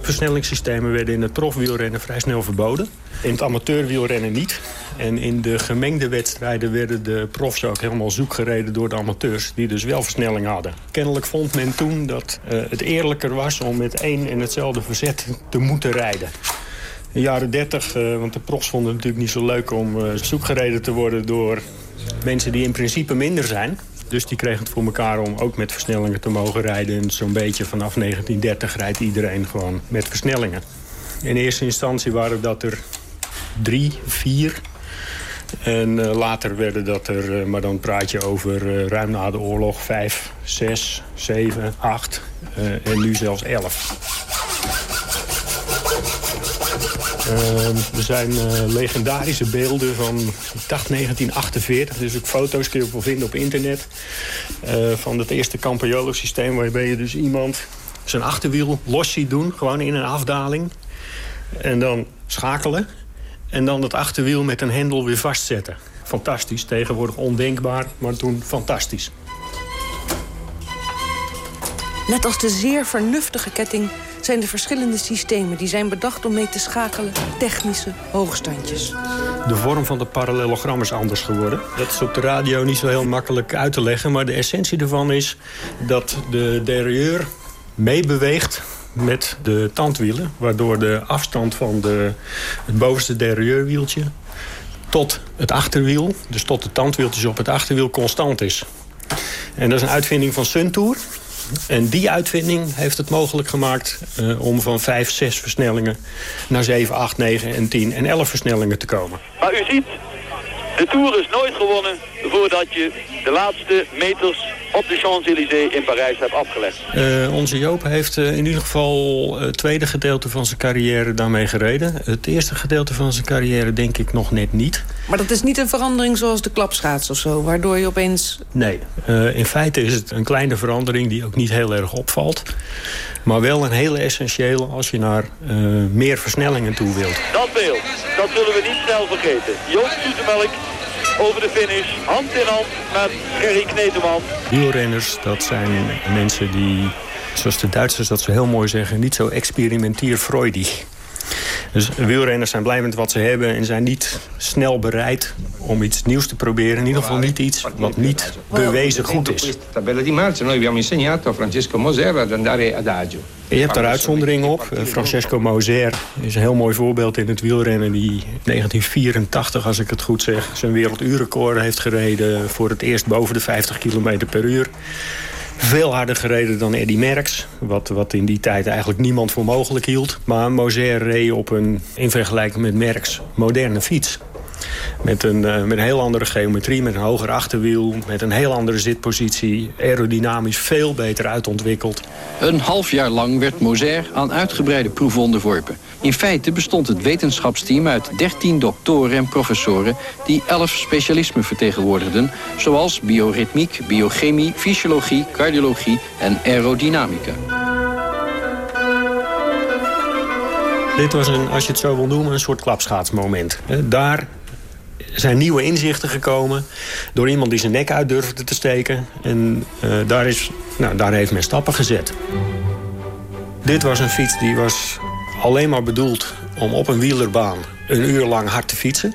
Versnellingssystemen werden in het profwielrennen vrij snel verboden. In het amateurwielrennen niet. En in de gemengde wedstrijden werden de profs ook helemaal zoek gereden door de amateurs... die dus wel versnelling hadden. Kennelijk vond men toen dat eh, het eerlijker was om met één en hetzelfde verzet te moeten rijden. De jaren 30, eh, want de profs vonden het natuurlijk niet zo leuk om eh, zoek gereden te worden... door mensen die in principe minder zijn. Dus die kregen het voor elkaar om ook met versnellingen te mogen rijden. En zo'n beetje vanaf 1930 rijdt iedereen gewoon met versnellingen. In eerste instantie waren dat er drie, vier. En uh, later werden dat er, maar dan praat je over uh, ruim na de oorlog, vijf, zes, zeven, acht en nu zelfs elf. Uh, er zijn uh, legendarische beelden van, ik dacht 1948, dus ook foto's kun je ook wel vinden op internet. Uh, van het eerste Campagnolo-systeem, waarbij je dus iemand zijn achterwiel los ziet doen, gewoon in een afdaling. En dan schakelen. En dan het achterwiel met een hendel weer vastzetten. fantastisch. Tegenwoordig ondenkbaar, maar toen fantastisch.
Net als de zeer vernuftige ketting zijn de verschillende systemen... die zijn bedacht om mee te schakelen technische hoogstandjes.
De vorm van de parallelogram is anders geworden. Dat is op de radio niet zo heel makkelijk uit te leggen... maar de essentie ervan is dat de derailleur meebeweegt met de tandwielen... waardoor de afstand van de, het bovenste derailleurwieltje tot het achterwiel... dus tot de tandwieltjes op het achterwiel constant is. En dat is een uitvinding van Suntour... En die uitvinding heeft het mogelijk gemaakt eh, om van 5, 6 versnellingen naar 7, 8, 9 en 10 en 11 versnellingen te komen.
Maar u ziet, de Tour is nooit gewonnen voordat je de laatste meters op de Champs-Élysées in Parijs hebt afgelegd.
Eh, onze Joop heeft eh, in ieder geval het tweede gedeelte van zijn carrière daarmee gereden. Het eerste gedeelte van zijn carrière denk ik nog net niet.
Maar dat is niet een verandering zoals de klapschaats of zo... waardoor je opeens...
Nee, eh, in feite is het een kleine verandering die ook niet heel erg opvalt. Maar wel een hele essentiële als je naar eh, meer versnellingen toe wilt.
Dat beeld, dat zullen we niet snel vergeten. Joost Zoetemelk over de finish, hand in hand met Gerry Kneteman.
Wielrenners, dat zijn mensen die, zoals de Duitsers dat zo heel mooi zeggen... niet zo experimenteer-freudig. Dus wielrenners zijn blij met wat ze hebben... en zijn niet snel bereid om iets nieuws te proberen. In ieder geval niet iets wat niet bewezen goed is.
tabella di marcia noi abbiamo insegnato a Francesco Moser ad andare adagio.
Je hebt daar uitzonderingen op. Eh, Francesco Moser is een heel mooi voorbeeld in het wielrennen... die in 1984, als ik het goed zeg, zijn werelduurrecord heeft gereden... voor het eerst boven de 50 km per uur. Veel harder gereden dan Eddy Merckx. Wat, wat in die tijd eigenlijk niemand voor mogelijk hield. Maar Moser reed op een, in vergelijking met Merckx, moderne fiets. Met een, eh, met een heel andere geometrie, met een hoger achterwiel... met een heel andere zitpositie. Aerodynamisch veel beter uitontwikkeld.
Een half jaar lang werd Moser aan uitgebreide proeven onderworpen. In feite bestond het wetenschapsteam uit 13 doktoren en professoren... die 11 specialismen vertegenwoordigden... zoals bioritmiek, biochemie, fysiologie, cardiologie en aerodynamica.
Dit was, een, als je het zo wil noemen, een soort klapschaatsmoment. Eh, Daar zijn nieuwe inzichten gekomen door iemand die zijn nek uit durfde te steken. En eh, daar, is, nou, daar heeft men stappen gezet. Dit was een fiets die was alleen maar bedoeld om op een wielerbaan een uur lang hard te fietsen.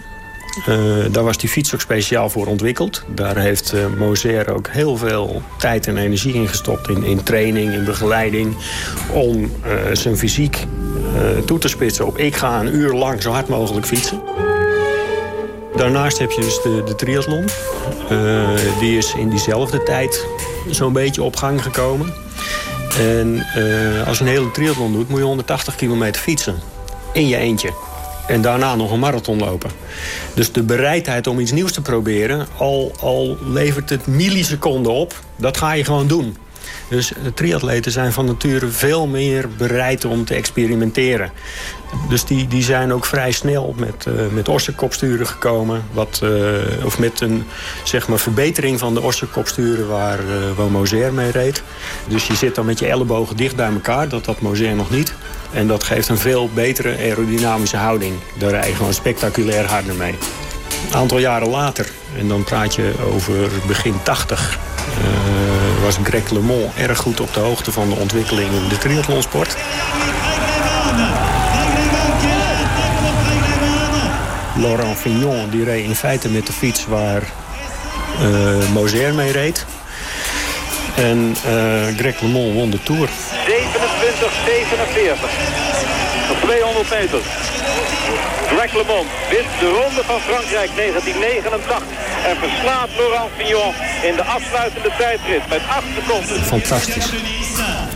Eh, daar was die fiets ook speciaal voor ontwikkeld. Daar heeft eh Moser ook heel veel tijd en energie in gestopt. In, in training, in begeleiding. Om zijn fysiek toe te spitsen op ik ga een uur lang zo hard mogelijk fietsen. Daarnaast heb je dus de, de triathlon. Eh, die is in diezelfde tijd zo'n beetje op gang gekomen. En eh, als je een hele triathlon doet, moet je 180 kilometer fietsen. In je eentje. En daarna nog een marathon lopen. Dus de bereidheid om iets nieuws te proberen... al, al levert het milliseconden op, dat ga je gewoon doen. Dus triatleten zijn van nature veel meer bereid om te experimenteren. Dus die, die zijn ook vrij snel met, eh met gekomen. Wat, eh, of met een zeg maar, verbetering van de orsenkopsturen waar, eh waar Moser mee reed. Dus je zit dan met je ellebogen dicht bij elkaar. Dat had Moser nog niet. En dat geeft een veel betere aerodynamische houding. Daar rij je gewoon spectaculair harder mee. Een aantal jaren later, en dan praat je over begin 80... eh, was Greg LeMond erg goed op de hoogte van de ontwikkeling in de triathlonsport. Laurent Fignon die reed in feite met de fiets waar Moser mee reed. En eh, Greg LeMond won de Tour.
27, 47. Op 200 meter. Greg LeMond wint de Ronde van Frankrijk 1989 en verslaat Laurent Fignon in de afsluitende tijdrit met 8 seconden.
Fantastisch.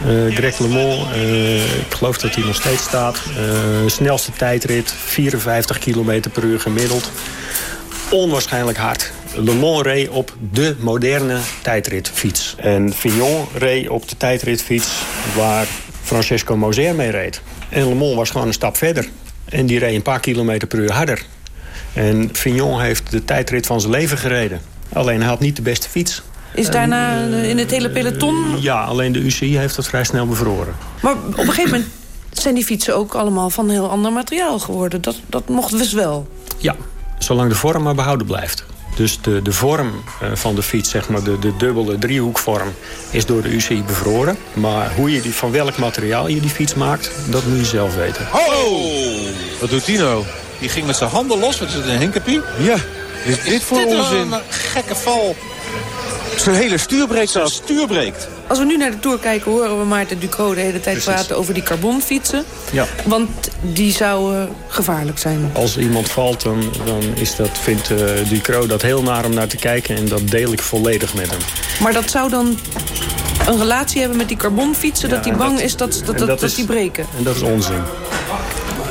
Eh, Greg LeMond, eh, ik geloof dat hij nog steeds staat. Eh, snelste tijdrit, 54 km per uur gemiddeld. Onwaarschijnlijk hard. Le Mans reed op de moderne tijdritfiets. En Fignon reed op de tijdritfiets waar Francesco Moser mee reed. En Le Mans was gewoon een stap verder. En die reed een paar kilometer per uur harder. En Fignon heeft de tijdrit van zijn leven gereden. Alleen hij had niet de beste fiets.
Is daarna in het hele peloton...
Ja, alleen de UCI heeft dat vrij snel bevroren.
Maar op een gegeven moment zijn die fietsen ook allemaal van heel ander materiaal geworden. Dat, dat mocht dus wel.
Ja, zolang de vorm maar behouden blijft. Dus de, de vorm eh, van de fiets, zeg maar de, de dubbele driehoekvorm, is door de UCI bevroren. Maar hoe je die, van welk materiaal je die fiets maakt, dat moet je zelf weten.
Oh! Wat doet Tino? Die ging met zijn handen los. Wat is het, een hinkepie?
Ja. Is dit voor
dit
onzin?
een gekke val?
Zijn hele stuur breekt
Zijn stuur breekt.
Als we nu naar de Tour kijken, horen we Maarten Ducro de hele tijd praten over die carbonfietsen.
Ja.
Want die zouden gevaarlijk zijn.
Als iemand valt, dan, dan is dat, vindt eh Ducro dat heel naar om naar te kijken. En dat deel ik volledig met hem.
Maar dat zou dan een relatie hebben met die carbonfietsen... dat hij bang
dat-
is dat, dat, dat,
dat
dat
is-
die breken.
En dat is onzin.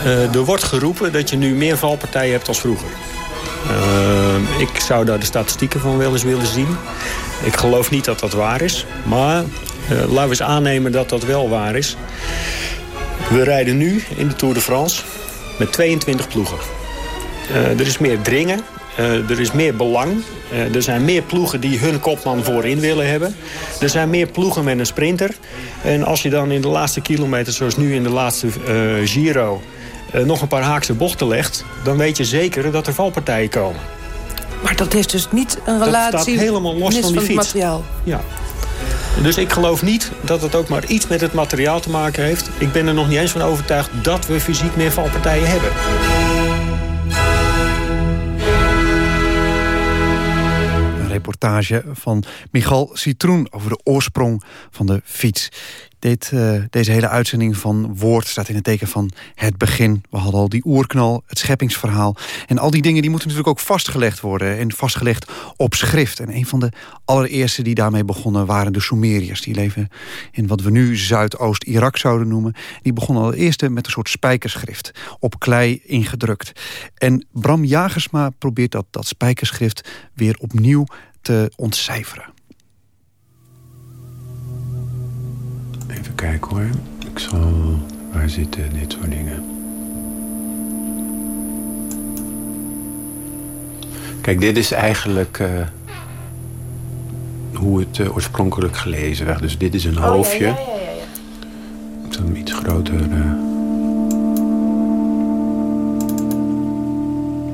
Eh, er wordt geroepen dat je nu meer valpartijen hebt als vroeger. Eh, ik zou daar de statistieken van wel eens willen zien. Ik geloof niet dat dat waar is. Maar eh, laten we eens aannemen dat dat wel waar is. We rijden nu in de Tour de France met 22 ploegen. Er is meer dringen. er is meer belang. Er zijn meer ploegen die hun kopman voorin willen hebben. Er zijn meer ploegen met een sprinter. En als je dan in de laatste kilometer, zoals nu in de laatste Giro... eh, nog een paar haakse bochten legt... dan weet je zeker dat er valpartijen komen.
Maar dat heeft dus niet een
Dat
relatie
staat helemaal los van die
het
fiets.
materiaal.
Ja. Dus ik geloof niet dat het ook maar iets met het materiaal te maken heeft. Ik ben er nog niet eens van overtuigd dat we fysiek meer valpartijen hebben.
Een reportage van Michal Citroen over de oorsprong van de fiets. Dit, eh, deze hele uitzending van Woord staat in het teken van het begin. We hadden al die oerknal, het scheppingsverhaal. En al die dingen die moeten natuurlijk ook vastgelegd worden. En vastgelegd op schrift. En een van de allereerste die daarmee begonnen waren de Sumeriërs. Die leven in wat we nu Zuidoost-Irak zouden noemen. Die begonnen al eerste met een soort spijkerschrift. Op klei ingedrukt. En Bram Jagersma probeert dat, dat spijkerschrift weer opnieuw te ontcijferen.
Even kijken hoor. Ik zal... Waar zitten dit soort dingen? Kijk, dit is eigenlijk eh, hoe het eh, oorspronkelijk gelezen werd. Dus dit is een hoofdje. Ik zal hem iets groter... eh.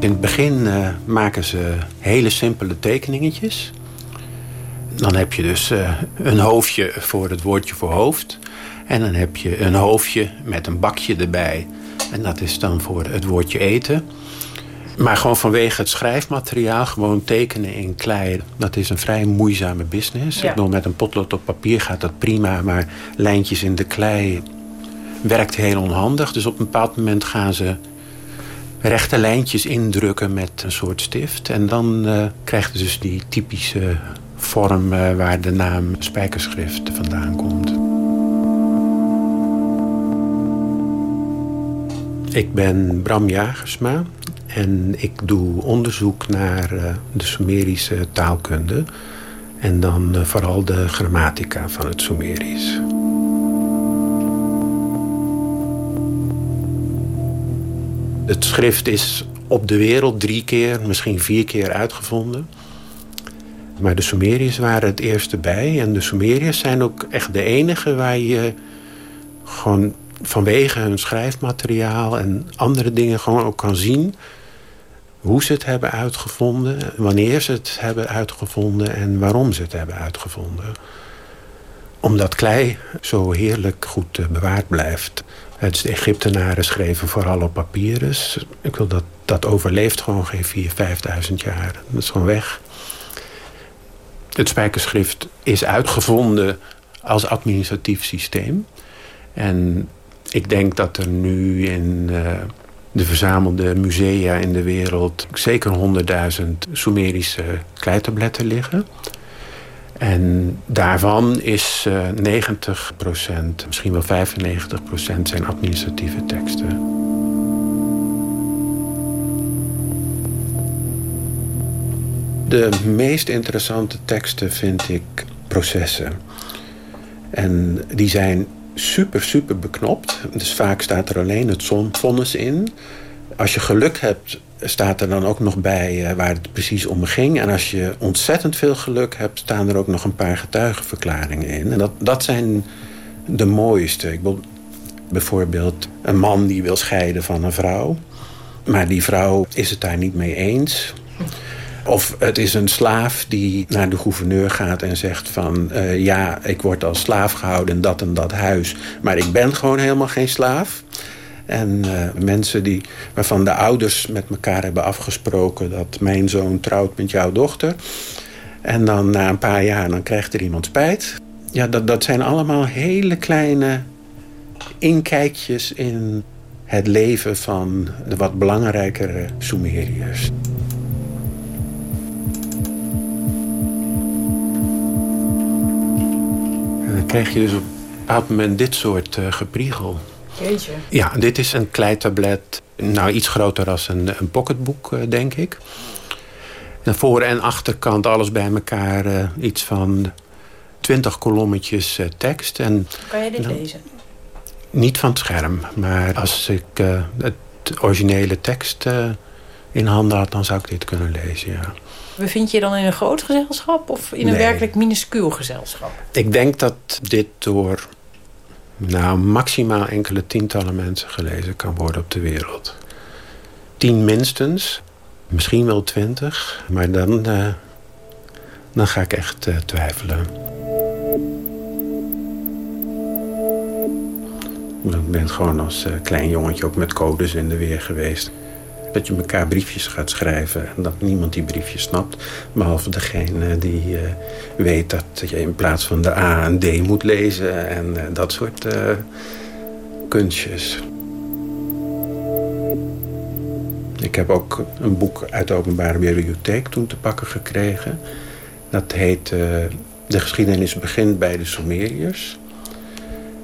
In het begin maken ze hele simpele tekeningetjes. Dan heb je dus eh, een hoofdje voor het woordje voor hoofd. En dan heb je een hoofdje met een bakje erbij. En dat is dan voor het woordje eten. Maar gewoon vanwege het schrijfmateriaal, gewoon tekenen in klei... dat is een vrij moeizame business.
Ja.
Ik bedoel, met een potlood op papier gaat dat prima... maar lijntjes in de klei werkt heel onhandig. Dus op een bepaald moment gaan ze rechte lijntjes indrukken met een soort stift. En dan eh krijg je dus die typische vorm eh, waar de naam spijkerschrift vandaan komt. Ik ben Bram Jagersma en ik doe onderzoek naar eh, de Sumerische taalkunde. En dan eh, vooral de grammatica van het Sumerisch. Het schrift is op de wereld drie keer, misschien vier keer uitgevonden. Maar de Sumeriërs waren het eerste bij. En de Sumeriërs zijn ook echt de enige waar je gewoon vanwege hun schrijfmateriaal en andere dingen gewoon ook kan zien hoe ze het hebben uitgevonden, wanneer ze het hebben uitgevonden en waarom ze het hebben uitgevonden. Omdat klei zo heerlijk goed eh, bewaard blijft. Het is de Egyptenaren schreven vooral op papyrus. Ik wil dat dat overleeft gewoon geen 4.000, 5.000 jaar. Dat is gewoon weg. Het spijkerschrift is uitgevonden als administratief systeem. En ik denk dat er nu in eh, de verzamelde musea in de wereld... zeker 100.000 Sumerische kleitabletten liggen. En daarvan is eh 90% misschien wel 95% zijn administratieve teksten. De meest interessante teksten vind ik processen. En die zijn super, super beknopt. Dus vaak staat er alleen het zon- vonnis in. Als je geluk hebt, staat er dan ook nog bij eh, waar het precies om ging. En als je ontzettend veel geluk hebt, staan er ook nog een paar getuigenverklaringen in. En dat, dat zijn de mooiste. Ik bedoel, bijvoorbeeld een man die wil scheiden van een vrouw. Maar die vrouw is het daar niet mee eens. Of het is een slaaf die naar de gouverneur gaat en zegt van... eh, ja, ik word als slaaf gehouden in dat en dat huis... maar ik ben gewoon helemaal geen slaaf. En eh, mensen die, waarvan de ouders met elkaar hebben afgesproken... dat mijn zoon trouwt met jouw dochter. En dan na een paar jaar dan krijgt er iemand spijt. Ja, dat, dat zijn allemaal hele kleine inkijkjes in het leven van de wat belangrijkere Sumeriërs. Dan krijg je dus op een bepaald moment dit soort eh, gepriegel.
Jeetje.
Ja, dit is een kleitablet. Nou, iets groter als een, een pocketboek, eh, denk ik. De voor- en achterkant, alles bij elkaar, eh, iets van 20 kolommetjes tekst. En
Kan je dit lezen?
niet van het scherm, maar als ik het originele tekst in handen had, dan zou ik dit kunnen lezen, ja.
Bevind je je dan in een groot gezelschap of in een
Nee.
werkelijk minuscuul gezelschap?
Ik denk dat dit door nou, maximaal enkele tientallen mensen gelezen kan worden op de wereld. Tien minstens, misschien wel twintig, maar dan, eh, dan ga ik echt eh, twijfelen. Ik ben gewoon als eh, klein jongetje ook met codes in de weer geweest. Dat je elkaar briefjes gaat schrijven en dat niemand die briefjes snapt. Behalve degene die eh, weet dat je in plaats van de A een D moet lezen en eh, dat soort eh, kunstjes. Ik heb ook een boek uit de openbare bibliotheek toen te pakken gekregen. Dat heet De geschiedenis begint bij de Sumeriërs.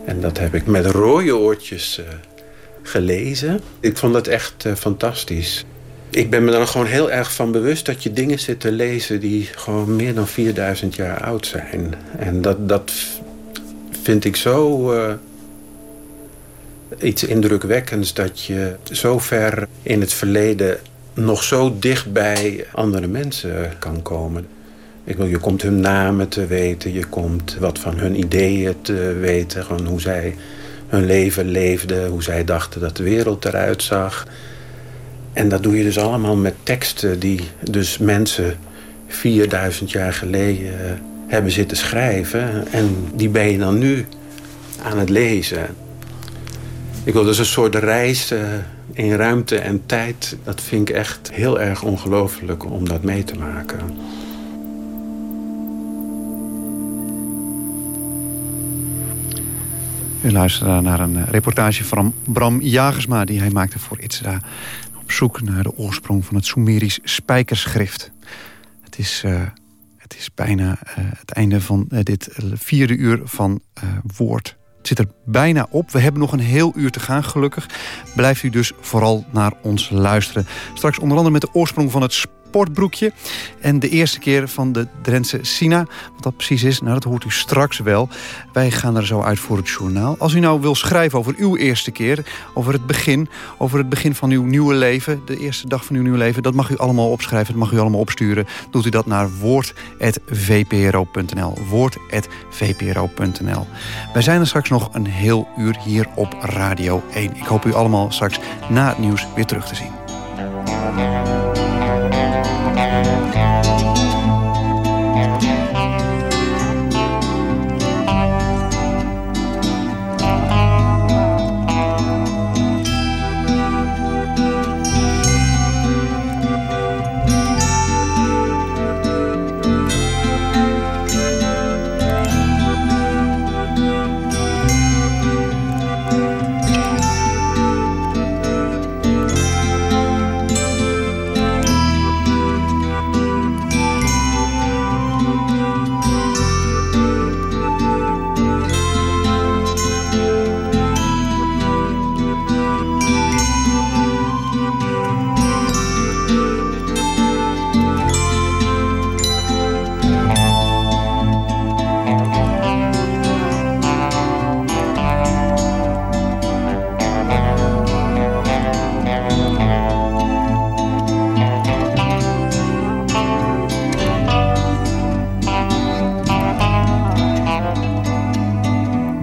En dat heb ik met rode oortjes gelezen. Ik vond dat echt eh, fantastisch. Ik ben me er gewoon heel erg van bewust dat je dingen zit te lezen die gewoon meer dan 4000 jaar oud zijn. En dat, dat vind ik zo eh, iets indrukwekkends dat je zo ver in het verleden nog zo dicht bij andere mensen kan komen. Ik wil, je komt hun namen te weten, je komt wat van hun ideeën te weten, gewoon hoe zij hun leven leefden, hoe zij dachten dat de wereld eruit zag. En dat doe je dus allemaal met teksten die dus mensen 4000 jaar geleden eh, hebben zitten schrijven. En die ben je dan nu aan het lezen. Ik wil dus een soort reis eh, in ruimte en tijd. Dat vind ik echt heel erg ongelooflijk om dat mee te maken.
U luisterde naar een eh, reportage van Bram Jagersma... die hij maakte voor Itzda. Op zoek naar de oorsprong van het Sumerisch spijkerschrift. Het is, eh, het is bijna eh, het einde van dit vierde uur van Woord. Het zit er bijna op. We hebben nog een heel uur te gaan, gelukkig. Blijft u dus vooral naar ons luisteren. Straks onder andere met de oorsprong van het sportbroekje. En de eerste keer van de Drentse Sina. Wat dat precies is, nou, dat hoort u straks wel. Wij gaan er zo uit voor het journaal. Als u nou wil schrijven over uw eerste keer, over het begin... over het begin van uw nieuwe leven, de eerste dag van uw nieuwe leven... dat mag u allemaal opschrijven, dat mag u allemaal opsturen. Doet u dat naar woord.vpro.nl. Woord.vpro.nl. Wij zijn er straks nog een heel uur hier op Radio 1. Ik hoop u allemaal straks na het nieuws weer terug te zien.